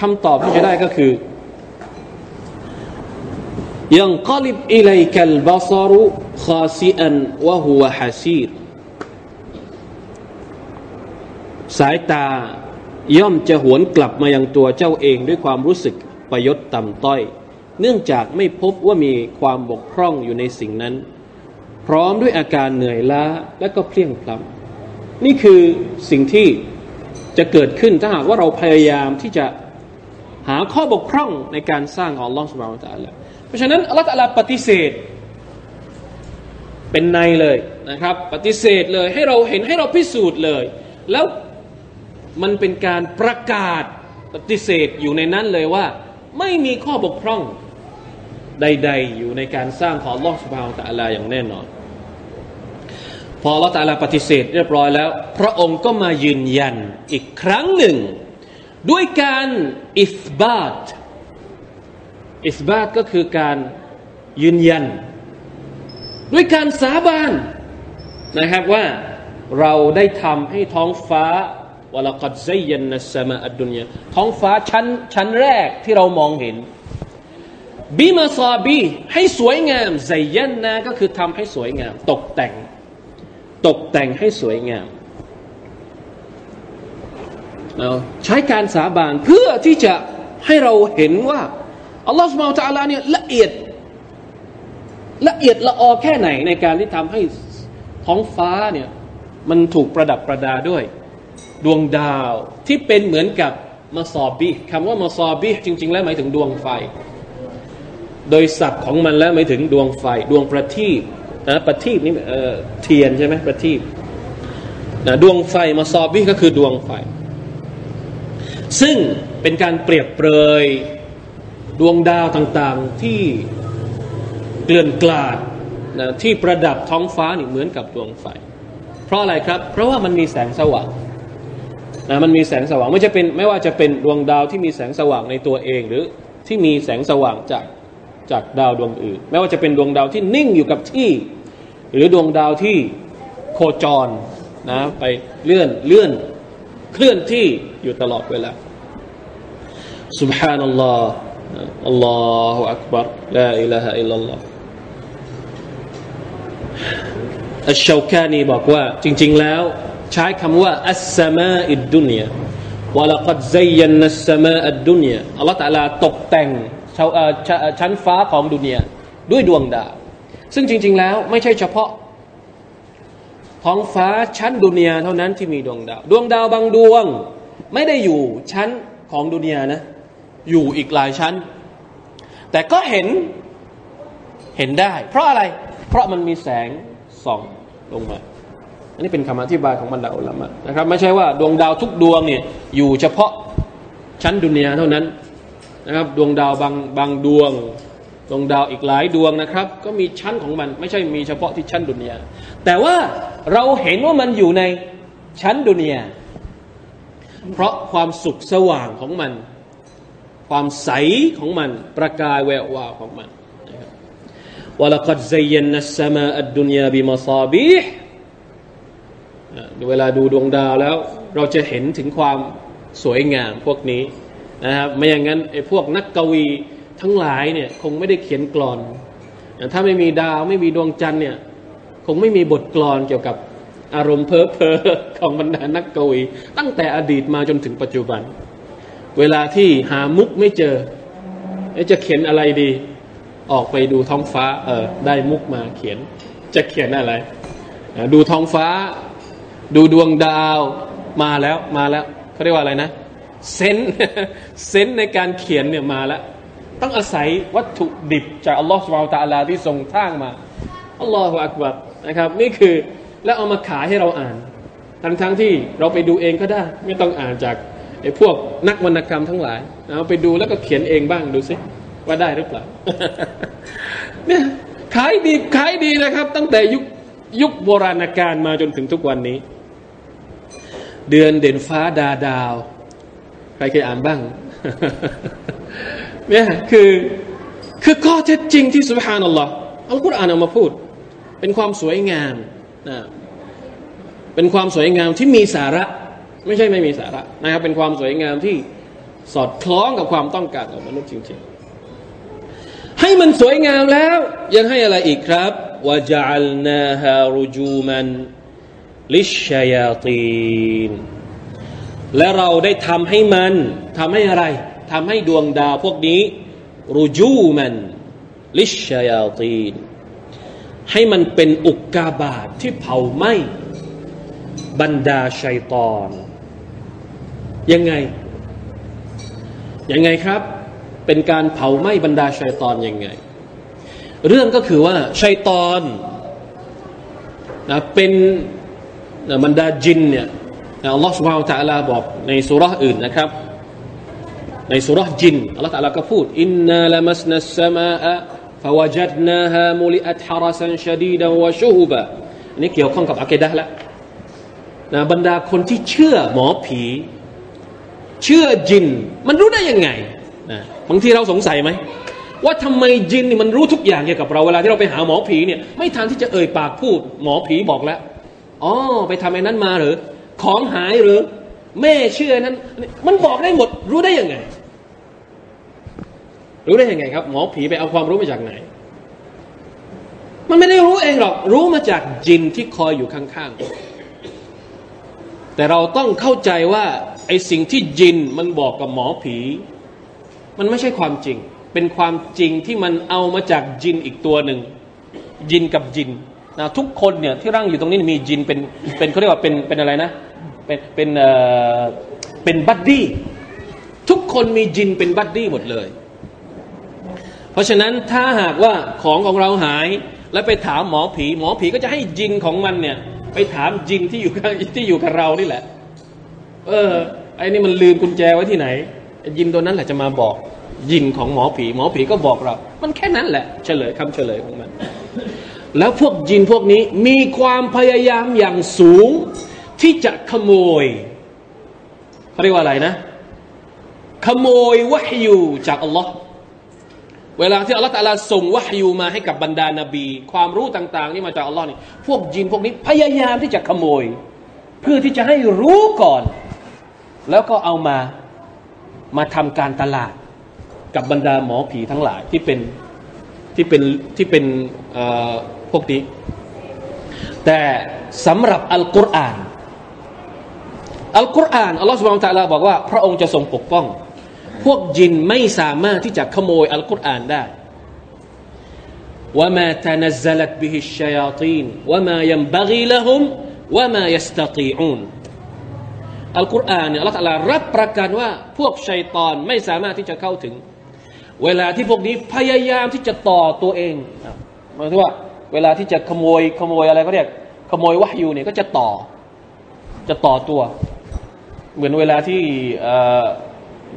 คำตอบที่จะได้ก็คือ ยังกลิบอิเลกัลบาซารุคาซีอันวะฮุวะฮัซีรสายตาย่อมจะหวนกลับมายังตัวเจ้าเองด้วยความรู้สึกประยศต่ำต้อย เนื่องจากไม่พบว่ามีความบกพร่องอยู่ในสิ่งนั้น พร้อมด้วยอาการเหนื่อยล้าและก็เพลียงพล้ำนี่คือสิ่งที่จะเกิดขึ้นถ้าหากว่าเราพยายามที่จะหาข้อบกพร่องในการสร้างของอัลลอฮฺสุบฮานตะอัลล เพราะฉะนั้นอัลลอฮฺตะลาปฏิเสธ เป็นในเลยนะครับ ปฏิเสธเลยให้เราเห็นให้เราพิสูจน์เลย แล้วมันเป็นการประกาศปฏิเสธอยู่ในนั้นเลยว่า ไม่มีข้อบกพร่องใด ๆ อยู่ในการสร้างของลอฮฺสุบานตะลลอย่างแน่นอน พอลอตะลาปฏิเสธเรียบร้อยแล้ว พระองค์ก็มายืนยันอีกครั้งหนึ่ง ด้วยการอิสบาต อิสบาตก็คือการยืนยัน ด้วยการสาบานนะครับว่าเราได้ทำให้ท้องฟ้าวลกัดไซยันนัสมาอัดดุนยาท้องฟ้าชั้นชั้นแรกที่เรามองเห็นบีมาซาบีให้สวยงามไซยันนะก็คือทำให้สวยงาม ตกแต่ง ตกแต่งให้สวยงามเราใช้การสาบานเพื่อที่จะให้เราเห็นว่า อัลลอฮฺสุบไบร์ตะลาเนี่ยละเอียด ละเอียดละออแค่ไหนในการที่ทำให้ท้องฟ้าเนี่ยมันถูกประดับประดาด้วย ดวงดาวที่เป็นเหมือนกับมาซอบีคำว่ามาซอบีจริง ๆ แล้วหมายถึงดวงไฟ โดยศัพท์ของมันแล้วหมายถึงดวงไฟ ดวงประทีปนะประทีปนี่เออเทียนใช่ไหมประทีปนะดวงไฟมาซอบีก็คือดวงไฟ ซึ่งเป็นการเปรียบเปรย ดวงดาวต่างๆที่เกลื่อนกลาดนะที่ประดับท้องฟ้านี่เหมือนกับดวงไฟ เพราะอะไรครับ เพราะว่ามันมีแสงสว่างนะมันมีแสงสว่างไม่จะเป็นไม่ว่าจะเป็นดวงดาวที่มีแสงสว่างในตัวเองหรือที่มีแสงสว่างจากจากดาวดวงอื่นไม่ว่าจะเป็นดวงดาวที่นิ่งอยู่กับที่ หรือดวงดาวที่โคจรนะไปเลื่อนเลื่อนเคลื่อนที่อยู่ตลอดเวลา سبحان ลอฮ์ อัลลอฮฺอักบารลาอิลาฮะอิลลัลลอฮอัชชาวกานีบอกว่า จริง ๆ แล้ว ใช้คำว่า อัสสมาอิดดุนยาวะลักัดไซยันนัสสมาอิดดุนยาอัลลอฮฺตะลาตกแต่งชั้นฟ้าของดุนยาด้วยดวงดาว ซึ่งจริง ๆ แล้วไม่ใช่เฉพาะ ท้องฟ้าชั้นดุนยาเท่านั้นที่มีดวงดาว ดวงดาวบางดวง ไม่ได้อยู่ชั้นของดุนยานะ อยู่อีกหลายชั้น แต่ก็เห็นเห็นได้ เพราะอะไร เพราะมันมีแสงส่องลงมา อันนี้เป็นคำอธิบายของบรรดาอุลามะนะครับ ไม่ใช่ว่าดวงดาวทุกดวงเนี่ยอยู่เฉพาะชั้นดุนยาเท่านั้นนะครับ ดวงดาวบางบางดวง ดวงดาวอีกหลายดวงนะครับ ก็มีชั้นของมัน ไม่ใช่มีเฉพาะที่ชั้นดุนยาแต่ว่าเราเห็นว่ามันอยู่ในชั้นดุนยาเพราะความสุขสว่างของมัน ความใสของมัน ประกายแวววาวของมันวลกัดไซยันนัสมาอัดดุนยาบิมาซาบีเวลาดูดวงดาวแล้ว เราจะเห็นถึงความสวยงามพวกนี้นะครับไม่อย่างนั้นไอ้พวกนักกวีทั้งหลายเนี่ยคงไม่ได้เขียนกลอน ถ้าไม่มีดาวไม่มีดวงจันทร์เนี่ยคงไม่มีบทกลอนเกี่ยวกับอารมณ์เพ้อเพอของบรรดานักกวี ตั้งแต่อดีตมาจนถึงปัจจุบัน เวลาที่หามุกไม่เจอจะเขียนอะไรดี ออกไปดูท้องฟ้า เออ ได้มุกมาเขียน จะเขียนอะไร ดูท้องฟ้า ดูดวงดาวมาแล้วมาแล้วเขาเรียกว่าอะไรนะเซนเซนในการเขียนเนี่ยมาแล้ว ต้องอาศัยวัตถุดิบจากอัลลอฮฺสุบไบร์ตาลาที่ทรงสร้างมาอัลลอฮฺอักบัรนะครับ นี่คือแล้วเอามาขายให้เราอ่าน ทั้งทั้งที่เราไปดูเองก็ได้ ไม่ต้องอ่านจาก ไอ้พวกนักวรรณกรรมทั้งหลายเอาไปดูแล้วก็เขียนเองบ้างดูสิว่าได้หรือเปล่าเนี่ยขายดีขายดีนะครับ ตั้งแต่ยุคยุคโบราณกาลมาจนถึงทุกวันนี้ เดือนเด่นฟ้าดาดาว ใครเคยอ่านบ้างเนี่ยคือคือข้อเท็จจริงที่สุบฮานัลลอฮ์อัลกุรอานเอามาพูด เป็นความสวยงามนะเป็นความสวยงามที่มีสาระ ไม่ใช่ไม่มีสาระนะครับเป็นความสวยงามที่สอดคล้องกับความต้องการของมนุษย์จริงๆ ให้มันสวยงามแล้ว ยังให้อะไรอีกครับวะจัลนาฮารุจูมันลิชยาตีนและเราได้ทำให้มันทำให้อะไรทำให้ดวงดาวพวกนี้รูจูมันลิชยาตีนให้มันเป็นอุกกาบาตทที่เผาไหม้บรรดาชัยตอน ยังไง ยังไงครับ เป็นการเผาไหม้บรรดาชัยตอนยังไง เรื่องก็คือว่าชัยตอนนะเป็นบรรดาจินเนี่ยอัลลอฮฺสุบฮาอัลลาบอกในสุรษอื่นนะครับ ในสุรษจินอัลลอฮฺตะลาก็พูดอินนาละมัสนัสสมาอะฟาวจัดนาฮามุลิอัตฮารัสันชดีดาวะชูฮุบะอันนี้เกี่ยวข้องกับอะเกดะละนะบรรดาคนที่เชื่อหมอผี เชื่อจิน มันรู้ได้ยังไงนะบางทีเราสงสัยไหมว่าทำไมจินนี่มันรู้ทุกอย่างเกี่ยวกับเราเวลาที่เราไปหาหมอผีเนี่ยไม่ทันที่จะเอ่ยปากพูดหมอผีบอกแล้วอ๋อไปทำไอ้นั้นมาหรือของหายหรือ แม่เชื่อนั้น มันบอกได้หมด รู้ได้ยังไง รู้ได้ยังไงครับ หมอผีไปเอาความรู้มาจากไหน มันไม่ได้รู้เองหรอก รู้มาจากจินที่คอยอยู่ข้างๆแต่เราต้องเข้าใจว่าไอสิ่งที่จินมันบอกกับหมอผี มันไม่ใช่ความจริง เป็นความจริงที่มันเอามาจากจินอีกตัวหนึ่งจินกับจินนะทุกคนเนี่ยที่ร่างอยู่ตรงนี้มีจินเป็นเป็นเขาเรียกว่าเป็นเป็นอะไรนะ เป็นเป็นเอ่อเป็น buddy ทุกคนมีจินเป็น buddy หมดเลย เพราะฉะนั้นถ้าหากว่าของของเราหาย แล้วไปถามหมอผี หมอผีก็จะให้จินของมันเนี่ยไปถามจินที่อยู่ที่อยู่กับเรานี่แหละ เออไอ้นี่มันลืมกุญแจไว้ที่ไหนยินตัวนั้นแหละจะมาบอกยินของหมอผีหมอผีก็บอกเรา มันแค่นั้นแหละเฉลยคำเฉลยของมัน แล้วพวกจินพวกนี้มีความพยายามอย่างสูง ที่จะขโมยเขาเรียกว่าอะไรนะ ขโมยวะฮยูจากอัลลอฮ์เวลาที่อัลลอฮ์ตะลาส่งวะฮยูมาให้กับบรรดานาบี ความรู้ต่าง ๆ นี่มาจากอัลลอฮ์นี่พวกจินพวกนี้พยายามที่จะขโมย เพื่อที่จะให้รู้ก่อน แล้วก็เอามามาทำการตลาดกับบรรดาหมอผีทั้งหลายที่เป็นที่เป็นที่เป็นพวกนี้แต่สำหรับอัลกุรอานอัลกุรอานอัลลอฮฺสุบานตะลาบอกว่า พระองค์จะทรงปกป้อง พวกจินไม่สามารถที่จะขโมยอัลกุรอานได้وما تنزلت به الشياطين وما ينبغي لهم وما يستطيعون อัลกุรอานเนี่ยอัลลอฮฺรับประกันว่าพวกชัยตอนไม่สามารถที่จะเข้าถึง เวลาที่พวกนี้พยายามที่จะต่อตัวเองหมายถึงว่า เวลาที่จะขโมยขโมยอะไรก็เรียก ขโมยวะยูเนี่ยก็จะต่อ จะต่อตัว เหมือนเวลาที่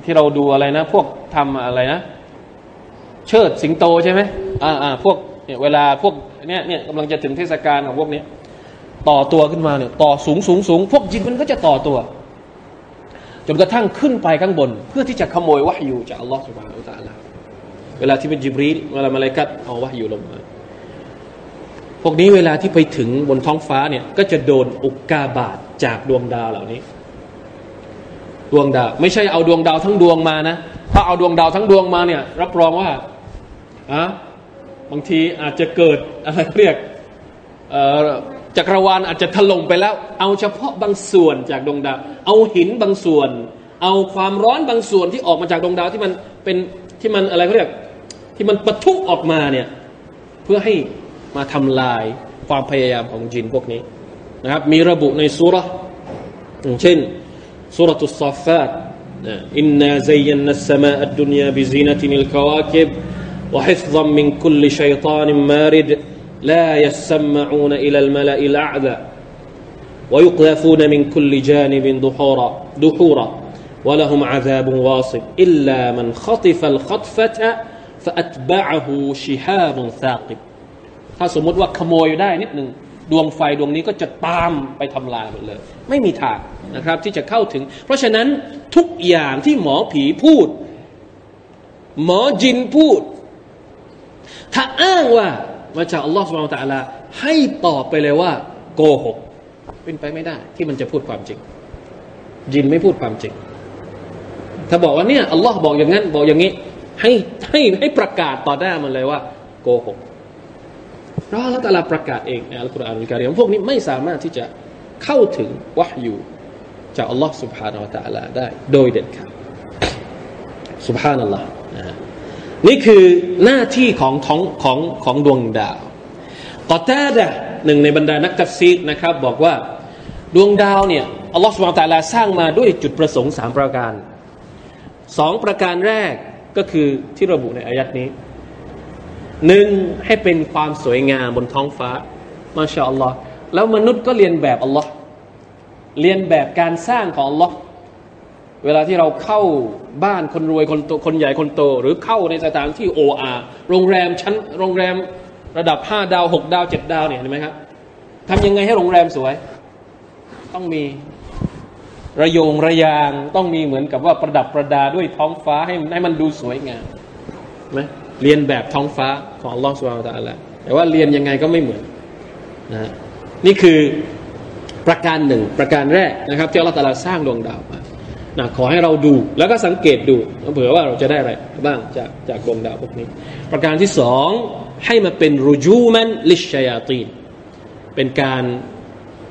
ที่เราดูอะไรนะ พวกทำอะไรนะ เชิดสิงโตใช่ไหมอ่าอ่าพวกเนี่ยเวลาพวกเนี้ยเนี่ยกำลังจะถึงเทศกาลของพวกนี้ ต่อตัวขึ้นมาเนี่ย ต่อสูงสูงสูงพวกจินมันก็จะต่อตัว จนกระทั่งขึ้นไปข้างบน เพื่อที่จะขโมยวะฮยูจากอัลลอฮฺสุบานาอัลลอฮฺเวลาที่เป็นจิบรีเวลามาลากัดเอาวะฮยูลงมา พวกนี้เวลาที่ไปถึงบนท้องฟ้าเนี่ยก็จะโดนอุกกาบาตจากดวงดาวเหล่านี้ ดวงดาว ไม่ใช่เอาดวงดาวทั้งดวงมานะถ้าเอาดวงดาวทั้งดวงมาเนี่ย รับรองว่าอะบางทีอาจจะเกิดอะไรเรียก จักรวาลอาจจะถล่มไปแล้ว เอาเฉพาะบางส่วนจากดวงดาว เอาหินบางส่วน เอาความร้อนบางส่วนที่ออกมาจากดวงดาวที่มันเป็นที่มันอะไรเขาเรียก ที่มันปะทุออกมาเนี่ยเพื่อให้มาทำลายความพยายามของจินพวกนี้นะครับมีระบุในสุรอย่างเช่นสุรตุสซาฟาตอินนาซัยนัสสมาอัดดุนยาบิซีนตินิลคาวาคิบ وحفظا من كل شيطان مارد لا يسمعون إلى الملأ الأعلى ويقذفون من كل جانب دحورا دحورا ولهم عذاب واصب إلا من خطف الخطفة فأتبعه شهاب ثاقب ถ้าสมมติว่าขโมยได้นิดหนึ่งดวงไฟดวงนี้ก็จะตามไปทำลายหมดเลย ไม่มีทางนะครับที่จะเข้าถึง เพราะฉะนั้นทุกอย่างที่หมอผีพูด หมอจินพูด ถ้าอ้างว่า มาจากอัลลอฮฺสุบไบร์ตะลาให้ตอบไปเลยว่า โกหก เป็นไปไม่ได้ ที่มันจะพูดความจริงยินไม่พูดความจริง ถ้าบอกว่าเนี่ยอัลลอฮ์บอกอย่างนั้น บอกอย่างนี้ ให้ให้ให้ประกาศต่อหน้ามันเลยว่า โกหกเพราะละตาลาประกาศเองในอัลกุรอานอัลกิริมพวกนี้ไม่สามารถที่จะเข้าถึงวะฮยูจากอัลลอฮ์สุบฮานาอัลตะลาได้ โดยเด็ดขาดสุบฮานัลลอฮ์นะฮะ นี่คือหน้าที่ของของของของดวงดาวกอตาดะหนึ่งในบรรดานักตัฟซีดนะครับ บอกว่าดวงดาวเนี่ยอัลลอฮฺสุบานตะลาสร้างมาด้วยจุดประสงค์สามประการสองประการแรกก็คือที่ระบุในอายัดนี้หนึ่งให้เป็นความสวยงามบนท้องฟ้ามาชาอัลลอฮ์แล้วมนุษย์ก็เรียนแบบอัลลอฮ์เรียนแบบการสร้างของอัลลอฮ์ เวลาที่เราเข้าบ้านคนรวยคนโตคนใหญ่คนโต หรือเข้าในสถานที่โออาโรงแรมชั้นโรงแรมระดับห้าดาวหกดาวเจ็ดดาวเนี่ยเห็นไหมครับทำยังไงให้โรงแรมสวย ต้องมีระยงระยางต้องมีเหมือนกับว่าประดับประดาด้วยท้องฟ้าให้ให้มันดูสวยงามไหมเรียนแบบท้องฟ้าของอัลลอฮฺสุบานตะอัลละแต่ว่าเรียนยังไงก็ไม่เหมือนนะนี่คือประการหนึ่งประการแรกนะครับที่อัลลอฮฺตะลาสร้างดวงดาวมา นะขอให้เราดูแล้วก็สังเกตดูเผื่อว่าเราจะได้อะไรบ้างจากจากดวงดาวพวกนี้ ประการที่สองให้มาเป็นรูจูมันลิชยาตีนเป็นการ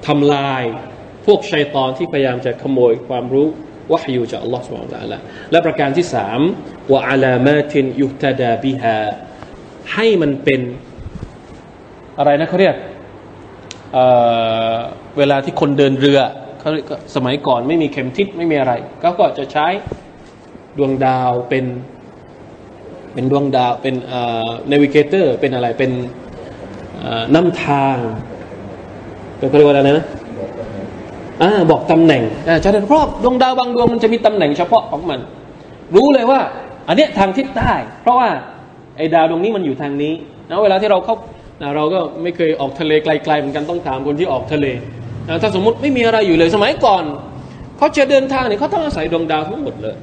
ทำลายพวกชัยตอนที่พยายามจะขโมยความรู้วะฮยูจากอัลลอฮฺสุบไบร์ตะละและประการที่สามว่าอัลามาตินยุตดาบิฮาให้มันเป็นอะไรนะเขาเรียกเเวลาที่คนเดินเรือ เขาสมัยก่อนไม่มีเข็มทิศไม่มีอะไรเขาก็จะใช้ดวงดาวเป็นเป็นดวงดาวเป็นเอ่อนวิเกเตอร์เป็นอะไรเป็นนำทางเขาเรียกว่าอะไรนะอ่าบอกตำแหน่งจะได้เพราะดวงดาวบางดวงมันจะมีตำแหน่งเฉพาะของมัน รู้เลยว่า อันเนี้ยทางทิศใต้เพราะว่าไอ้ดาวดวงนี้มันอยู่ทางนี้นะเวลาที่เราเข้าเราก็ไม่เคยออกทะเลไกลๆเหมือนกันต้องถามคนที่ออกทะเล ถ้าสมมติไม่มีอะไรอยู่เลยสมัยก่อนเขาจะเดินทางเนี่ยเขาต้องอาศัยดวงดาวทั้งหมดเลย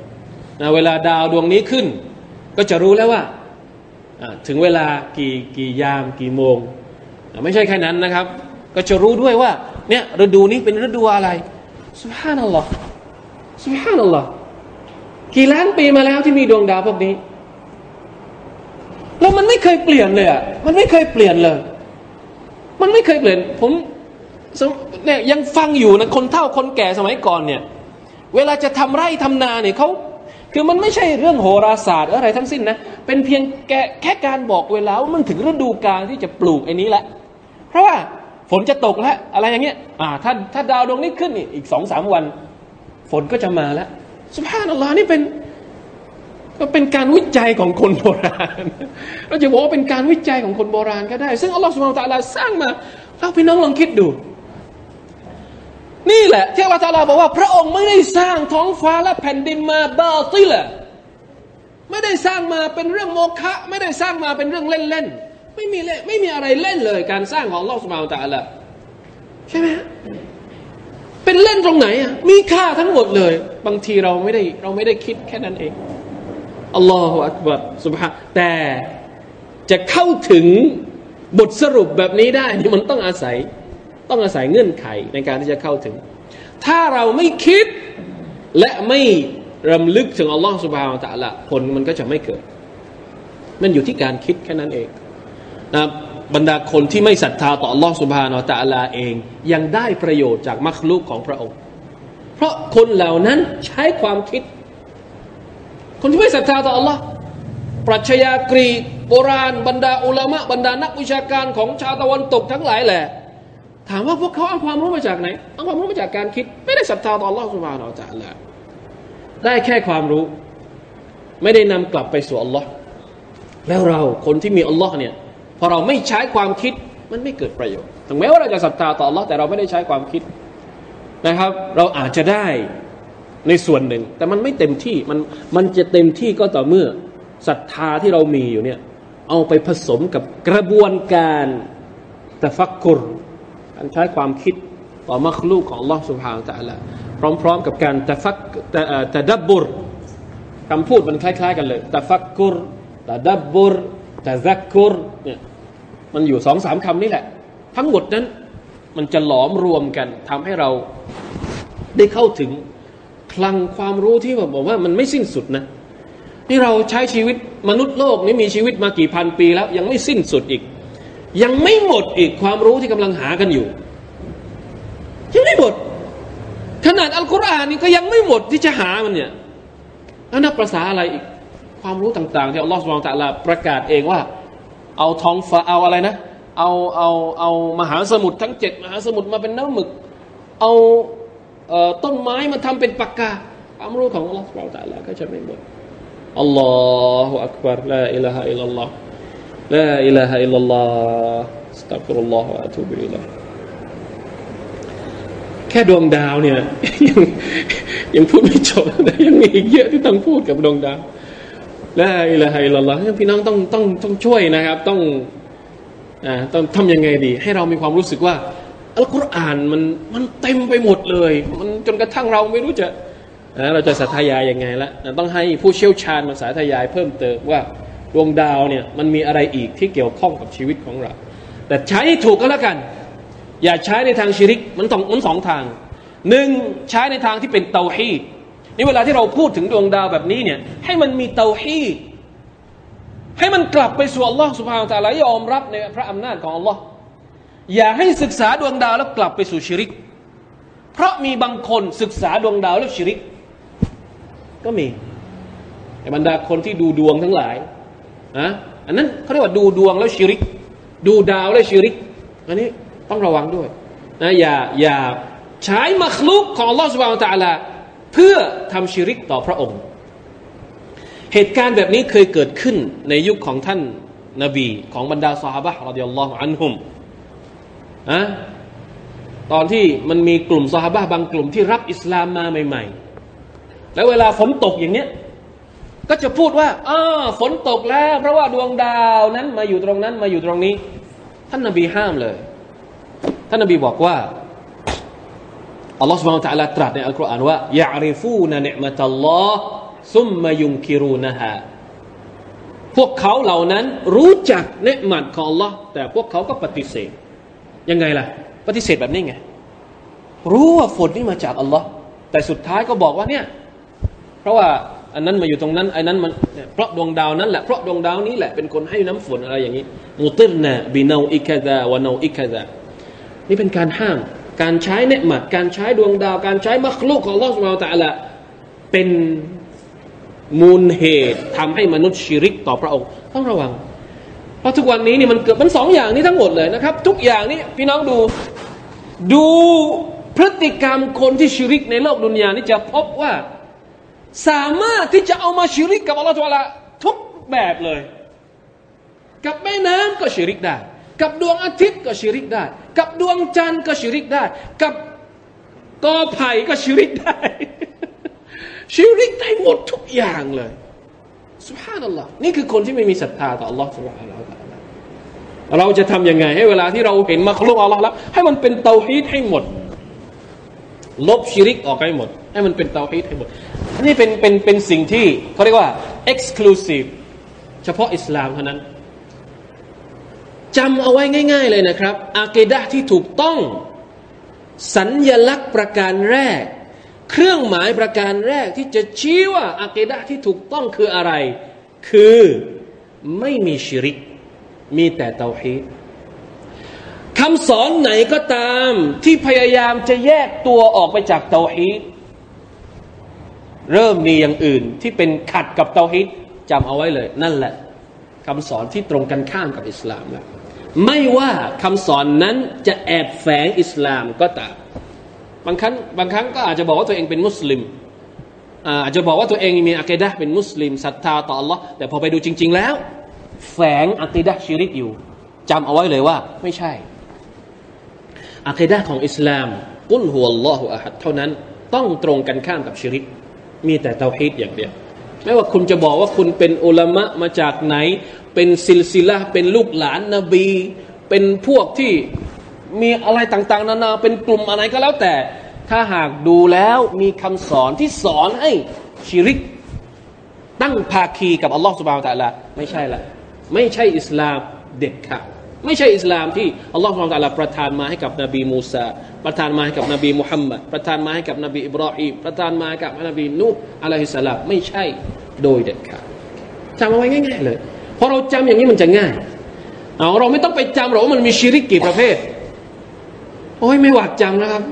นะเวลาดาวดวงนี้ขึ้น ก็จะรู้แล้วว่าถึงเวลากี่กี่ยามกี่โมง ไม่ใช่แค่นั้นนะครับ ก็จะรู้ด้วยว่าเนี่ยฤดูนี้เป็นฤดูอะไรสุภานัลลอฮ์สุภานัลลอฮ์กี่ล้านปีมาแล้วที่มีดวงดาวพวกนี้ แล้วมันไม่เคยเปลี่ยนเลยอะมันไม่เคยเปลี่ยนเลย มันไม่เคยเปลี่ยนผม เนี่ยยังฟังอยู่นะคนเฒ่าคนแก่สมัยก่อนเนี่ย เวลาจะทำไร่ทำนาเนี่ยเขาคือมันไม่ใช่เรื่องโหราศาสตร์อะไรทั้งสิ้นนะ เป็นเพียงแค่แค่การบอกเวลาว่ามันถึงฤดูกาลที่จะปลูกไอ้นี้แหละ เพราะว่าฝนจะตกแล้วอะไรอย่างเงี้ย อ่า ถ้าถ้าดาวดวงนี้ขึ้นอีกสองสามวัน ฝนก็จะมาแล้วสุภาพนัลลอฮ์นี่เป็นก็เป็นการวิจัยของคนโบราณ เราจะบอกว่าเป็นการวิจัยของคนโบราณก็ได้ ซึ่งอัลลอฮฺสุบฮานตะลาสร้างมาเราพี่น้องลองคิดดู นี่แหละที่อัลลอฮฺตะลาบอกว่าพระองค์ไม่ได้สร้างท้องฟ้าและแผ่นดินมาบาติละไม่ได้สร้างมาเป็นเรื่องโมฆะไม่ได้สร้างมาเป็นเรื่องเล่นๆไม่มีเล่ไม่มีอะไรเล่นเลย การสร้างของลอสมาตาละใช่ไหมเป็นเล่นตรงไหนอะมีค่าทั้งหมดเลย บางทีเราไม่ได้เราไม่ได้คิดแค่นั้นเองอัลลอฮฺอักบัรสุบฮะแต่จะเข้าถึงบทสรุปแบบนี้ได้นี่มันต้องอาศัย ต้องอาศัยเงื่อนไขในการที่จะเข้าถึง ถ้าเราไม่คิดและไม่รำลึกถึงอัลลอฮฺสุบฮาวตะละผลมันก็จะไม่เกิด มันอยู่ที่การคิดแค่นั้นเองนะบรรดาคนที่ไม่ศรัทธาต่ออัลลอฮฺสุบฮานตะลาเอง ยังได้ประโยชน์จากมรรคลูกของพระองค์ เพราะคนเหล่านั้นใช้ความคิด คนที่ไม่ศรัทธาต่ออัลลอฮฺปรัชญากรีโบราณ บรรดาอุลามะบรรดานักวิชาการของชาวตะวันตกทั้งหลายแหละ ถามว่าพวกเขาเอาความรู้มาจากไหนเอาความรู้มาจากการคิด ไม่ได้ศรัทธาต่อ Allah สุบฮานาอัลลอฮได้แค่ความรู้ ไม่ได้นำกลับไปสู่ Allah แล้วเราคนที่มี Allah เนี่ยพอเราไม่ใช้ความคิดมันไม่เกิดประโยชน์ถึงแม้ว่าเราจะศรัทธาต่อ Allah แต่เราไม่ได้ใช้ความคิดนะครับ เราอาจจะได้ในส่วนหนึ่ง แต่มันไม่เต็มที่มันมันจะเต็มที่ก็ต่อเมื่อศรัทธาที่เรามีอยู่เนี่ยเอาไปผสมกับกระบวนการตะฟักกุร การใช้ความคิดต่อมรคลูกของ Allah سبحانه และ تعالى พร้อมๆกับการตะฟักตะดับบุรคำพูดมันคล้ายๆกันเลยตะฟักกุรตะดับบุรตะซักกุรเนี่ยมันอยู่สองสามคำนี่แหละ ทั้งหมดนั้นมันจะหลอมรวมกันทำให้เราได้เข้าถึงคลังความรู้ที่บอกว่ามันไม่สิ้นสุดนะนี่เราใช้ชีวิตมนุษย์โลกนี้มีชีวิตมากี่พันปีแล้ว ยังไม่สิ้นสุดอีก ยังไม่หมดอีกความรู้ที่กำลังหากันอยู่ยังไม่หมด ขนาดอัลกุรอานนี่ก็ยังไม่หมดที่จะหามันเนี่ยแล้วนับภาษาอะไรอีก ความรู้ต่างๆ ที่อัลลอฮฺสุบานตะลาประกาศเองว่า เอาท้องฟ้าเอาอะไรนะ เอาเอาเอามหาสมุทรทั้งเจ็ดมหาสมุทรมาเป็นน้ำหมึก เอาต้นไม้มาทำเป็นปากกาความรู้ของอัลลอฮฺสุบานตะลาก็จะไม่หมดالله أكبر لا إله إلا الله لا إله إلا الله์สตักรุลลอฮฺอะตูบิอิลัยแค่ดวงดาวเนี่ยยังยังพูดไม่จบนะยังมีอีกเยอะที่ต้องพูดกับดวงดาวละอิละฮิลลอฮ์พี่น้องต้องต้องต้องช่วยนะครับ ต้องอ่าต้องทำยังไงดี ให้เรามีความรู้สึกว่าอัลกุรอานมันมันเต็มไปหมดเลย มันจนกระทั่งเราไม่รู้จะเราจะสาธยายยังไงละต้องให้ผู้เชี่ยวชาญมาสาธยายเพิ่มเติมว่า ดวงดาวเนี่ยมันมีอะไรอีกที่เกี่ยวข้องกับชีวิตของเรา แต่ใช้ถูกก็แล้วกัน อย่าใช้ในทางชิริกมันต้องมันสองทางหนึ่งใช้ในทางที่เป็นเตาฮีดนี่เวลาที่เราพูดถึงดวงดาวแบบนี้เนี่ยให้มันมีเตาฮีดให้มันกลับไปสู่อัลลอฮ์สุบฮานตะลายอมรับในพระอำนาจของอัลลอฮ์อย่าให้ศึกษาดวงดาวแล้วกลับไปสู่ชิริก เพราะมีบางคนศึกษาดวงดาวแล้วชิริก ก็มีไอ้บรรดาคนที่ดูดวงทั้งหลาย อะอันนั้นเขาเรียกว่าดูดวงแล้วชิริก ดูดาวแล้วชิริก อันนี้ต้องระวังด้วยนะอย่าอย่าใช้มัคลุกของอัลลอฮฺสุบานตะลาเพื่อทำชิริกต่อพระองค์ เหตุการณ์แบบนี้เคยเกิดขึ้นในยุคของท่านนบีของบรรดาสหายรดิยัลลอฮฺอันฮุมนะตอนที่มันมีกลุ่มสหายบางกลุ่มที่รับอิสลามมาใหม่ ๆ แล้วเวลาฝนตกอย่างเนี้ย ก็จะพูดว่าอ๋อฝนตกแล้ว เพราะว่าดวงดาวนั้นมาอยู่ตรงนั้นมาอยู่ตรงนี้ ท่านนบีห้ามเลย ท่านนบีบอกว่าอัลลอฮฺสุบานตะลาตรัสในอัลกุรอานว่ายาริฟูนะเนมะตัลลอฮ์ซุมมายุงคิรูนะฮะพวกเขาเหล่านั้นรู้จักเนืหมัดของ Allah แต่พวกเขาก็ปฏิเสธ ยังไงล่ะ ปฏิเสธแบบนี้ไง รู้ว่าฝนนี่มาจากอัลลอฮ์แต่สุดท้ายก็บอกว่าเนี่ย เพราะว่า อันนั้นมาอยู่ตรงนั้นไอ้นั้นมันเพราะดวงดาวนั้นแหละเพราะดวงดาวนี้แหละเป็นคนให้น้ำฝนอะไรอย่างนี้มุติรนะบินาอิกะดาวะนาอิกะดานี่เป็นการห้าม การใช้เนืหมัดการใช้ดวงดาว การใช้มัคลุกของลอสมาตะละเป็นมูลเหตุทำให้มนุษย์ชิริกต่อพระองค์ ต้องระวัง เพราะทุกวันนี้นี่มันเกิดมันสองอย่างนี้ทั้งหมดเลยนะครับ ทุกอย่างนี้พี่น้องดูดูพฤติกรรมคนที่ชิริกในโลกดุนยานี่จะพบว่า สามารถที่จะเอามาชิริกกับอัลลอฮฺละทุกแบบเลย กับแม่น้ำก็ชิริกได้ กับดวงอาทิตย์ก็ชิริกได้ กับดวงจันทร์ก็ชิริกได้ กับกอไผ่ก็ชิริกได้ ชิริกได้หมดทุกอย่างเลยสุภาพนัลลอฮ์นี่คือคนที่ไม่มีศรัทธาต่อ Allah สุบฮานะละเราจะทำยังไง ให้เวลาที่เราเห็นมาคลุกอัลลอฮ์แล้ว ให้มันเป็นเตาฮีดให้หมด ลบชิริกออกให้หมด ให้มันเป็นเตาฮีดให้หมด นนี้เป็นเป็นเป็นสิ่งที่เขาเรียกว่า exclusive เฉพาะอิสลามเท่านั้นจำเอาไว้ง่าย ๆเลยนะครับอาเกดะที่ถูกต้องสัญญลักษณ์ประการแรก เครื่องหมายประการแรกที่จะชี้ว่าอาเกดะที่ถูกต้องคืออะไร คือไม่มีชิริก มีแต่เตาฮีคำสอนไหนก็ตามที่พยายามจะแยกตัวออกไปจากเตาฮีด เริ่มมีอย่างอื่นที่เป็นขัดกับเตาฮีดจำเอาไว้เลย นั่นแหละคำสอนที่ตรงกันข้ามกับอิสลามแล้วไม่ว่าคำสอนนั้นจะแอบแฝงอิสลามก็ตามบางครั้งบางครั้งก็อาจจะบอกว่าตัวเองเป็นมุสลิมอาจจะบอกว่าตัวเองมีอัคดะเป็นมุสลิมศรัทธาต่อ Allah แต่พอไปดูจริง ๆแล้ว แฝงอัคดะชิริกอยู่จำเอาไว้เลยว่าไม่ใช่อัคดะของอิสลามกุลฮุวัลลอฮุอะฮัดเท่านั้นต้องตรงกันข้ามกับชิริก มีแต่เตาฮีดอย่างเดียวไม่ว่าคุณจะบอกว่าคุณเป็นอุลามะมาจากไหน เป็นซิลซิละเป็นลูกหลานนบี เป็นพวกที่มีอะไรต่างๆ นานาเป็นกลุ่มอะไรก็แล้วแต่ ถ้าหากดูแล้วมีคำสอนที่สอนให้ชิริก ตั้งภาคีกับอัลลอฮฺสุบานตะละไม่ใช่ละ ไม่ใช่อิสลามเด็ดขาด ไม่ใช่อิสลามที่อัลลอฮฺสุบานตะละประทานมาให้กับนบีมูซาประทานมาให้กับนบีมุฮัมมัดประทานมาให้กับนบีอิบราฮิมประทานมาให้กับนบีนูอะลัยฮิสสลามไม่ใช่โดยเด็ดขาดจำเอาไว้ง่ายๆเลยพอเราจำอย่างนี้มันจะง่ายเอาเราไม่ต้องไปจำหรอกว่ามันมีชิริกกี่ประเภท โอ้ยไม่หวาดจำนะครับ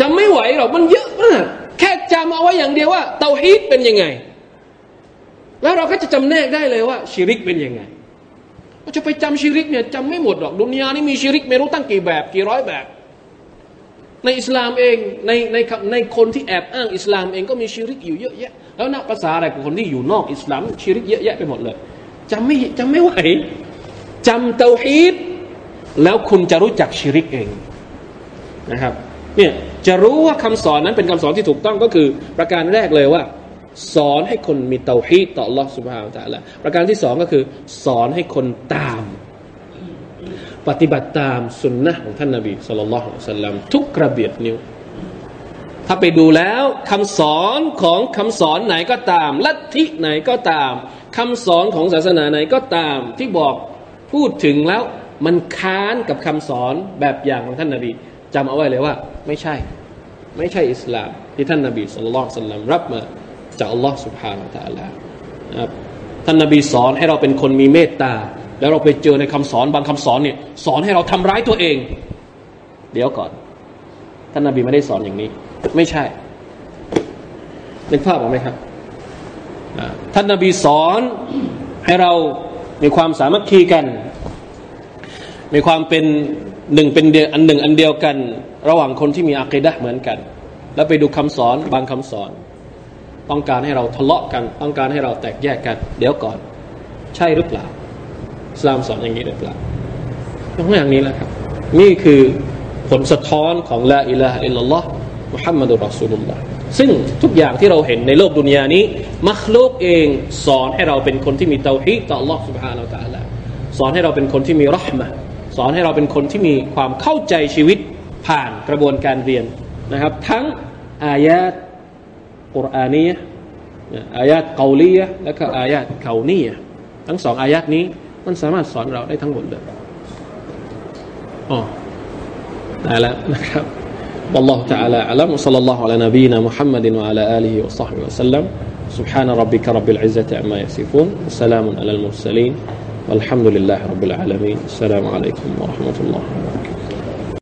จำไม่ไหวหรอกมันเยอะมากแค่จำเอาไว้อย่างเดียวว่าเตาฮีดเป็นยังไง แล้วเราก็จะจำแนกได้เลยว่า ชิริกเป็นยังไง เราจะไปจำชิริกเนี่ยจำไม่หมดหรอกดุนยานี่มีชิริกไม่รู้ตั้งกี่แบบ กี่ร้อยแบบ ในอิสลามเองในในในคนที่แอบอ้างอิสลามเองก็มีชิริกอยู่เยอะแยะแล้วนักภาษาอะไรกับคนที่อยู่นอกอิสลามชิริกเยอะแยะไปหมดเลยจำไม่จำไม่ไหวจำเตาฮีดแล้วคุณจะรู้จักชิริกเองนะครับเนี่ยจะรู้ว่าคำสอนนั้นเป็นคำสอนที่ถูกต้องก็คือประการแรกเลยว่า สอนให้คนมีเตาฮีดต่อ Allah سبحانه และ تعالى ประการที่สองก็คือ สอนให้คนตาม ปฏิบัติตามสุนนะของท่านนาบีสุลต่านละฮ์สัลลัมทุกกระเบียดนิ้ว ถ้าไปดูแล้วคำสอนของคำสอนไหนก็ตาม ลัทธิไหนก็ตามคำสอนของศาสนาไหนก็ตาม ที่บอกพูดถึงแล้วมันค้านกับคำสอนแบบอย่างของท่านนาบีจำเอาไว้เลยว่า ไม่ใช่ ไม่ใช่อิสลาม ที่ท่านนาบีสุลต่านสัลลัมรับมา จากอัลลอฮ์สุบฮานาตะลาท่านนาบีสอนให้เราเป็นคนมีเมตตา แล้วเราไปเจอในคำสอนบางคำสอนเนี่ยสอนให้เราทำร้ายตัวเอง เดี๋ยวก่อน ท่านนาบีไม่ได้สอนอย่างนี้ ไม่ใช่นึกภาพออกไหมครับท่านนาบีสอนให้เรามีความสามัคคีกัน มีความเป็นหนึ่งเป็นเดียวอันหนึ่งอันเดียวกัน ระหว่างคนที่มีอาคิดะเหมือนกัน แล้วไปดูคำสอนบางคำสอน ต้องการให้เราทะเลาะกัน ต้องการให้เราแตกแยกกัน เดี๋ยวก่อน ใช่หรือเปล่าสลามสอนอย่างนี้หรือเปล่าต้องอย่างนี้แหละครับ นี่คือผลสะท้อนของละอิลาฮะอิลลัลลอฮ์มุฮัมมัดุลรอสูลุลลอฮ์ซึ่งทุกอย่างที่เราเห็นในโลกดุนยานี้ มัคลูกเองสอนให้เราเป็นคนที่มีเตาฮีต่อ Allah سبحانه และ تعالى สอนให้เราเป็นคนที่มีรหมะสอนให้เราเป็นคนที่มีความเข้าใจชีวิตผ่านกระบวนการเรียนนะครับ ทั้งอายา ตกุรอานียอายาตเกาลียและก็อายาตเกานียทั้งสองอายาตนี้มันสามารถสอนเราได้ทั้งหมดเลยอ๋อได้แล้วนะครับ والله تعالى أعلم وصلى الله على نبينا محمد وعلى آله وصحبه وسلم سبحان ربك رب العزة عما يصفون وسلام على المرسلين والحمد لله رب العالمين السلام عليكم ورحمة الله وبركاته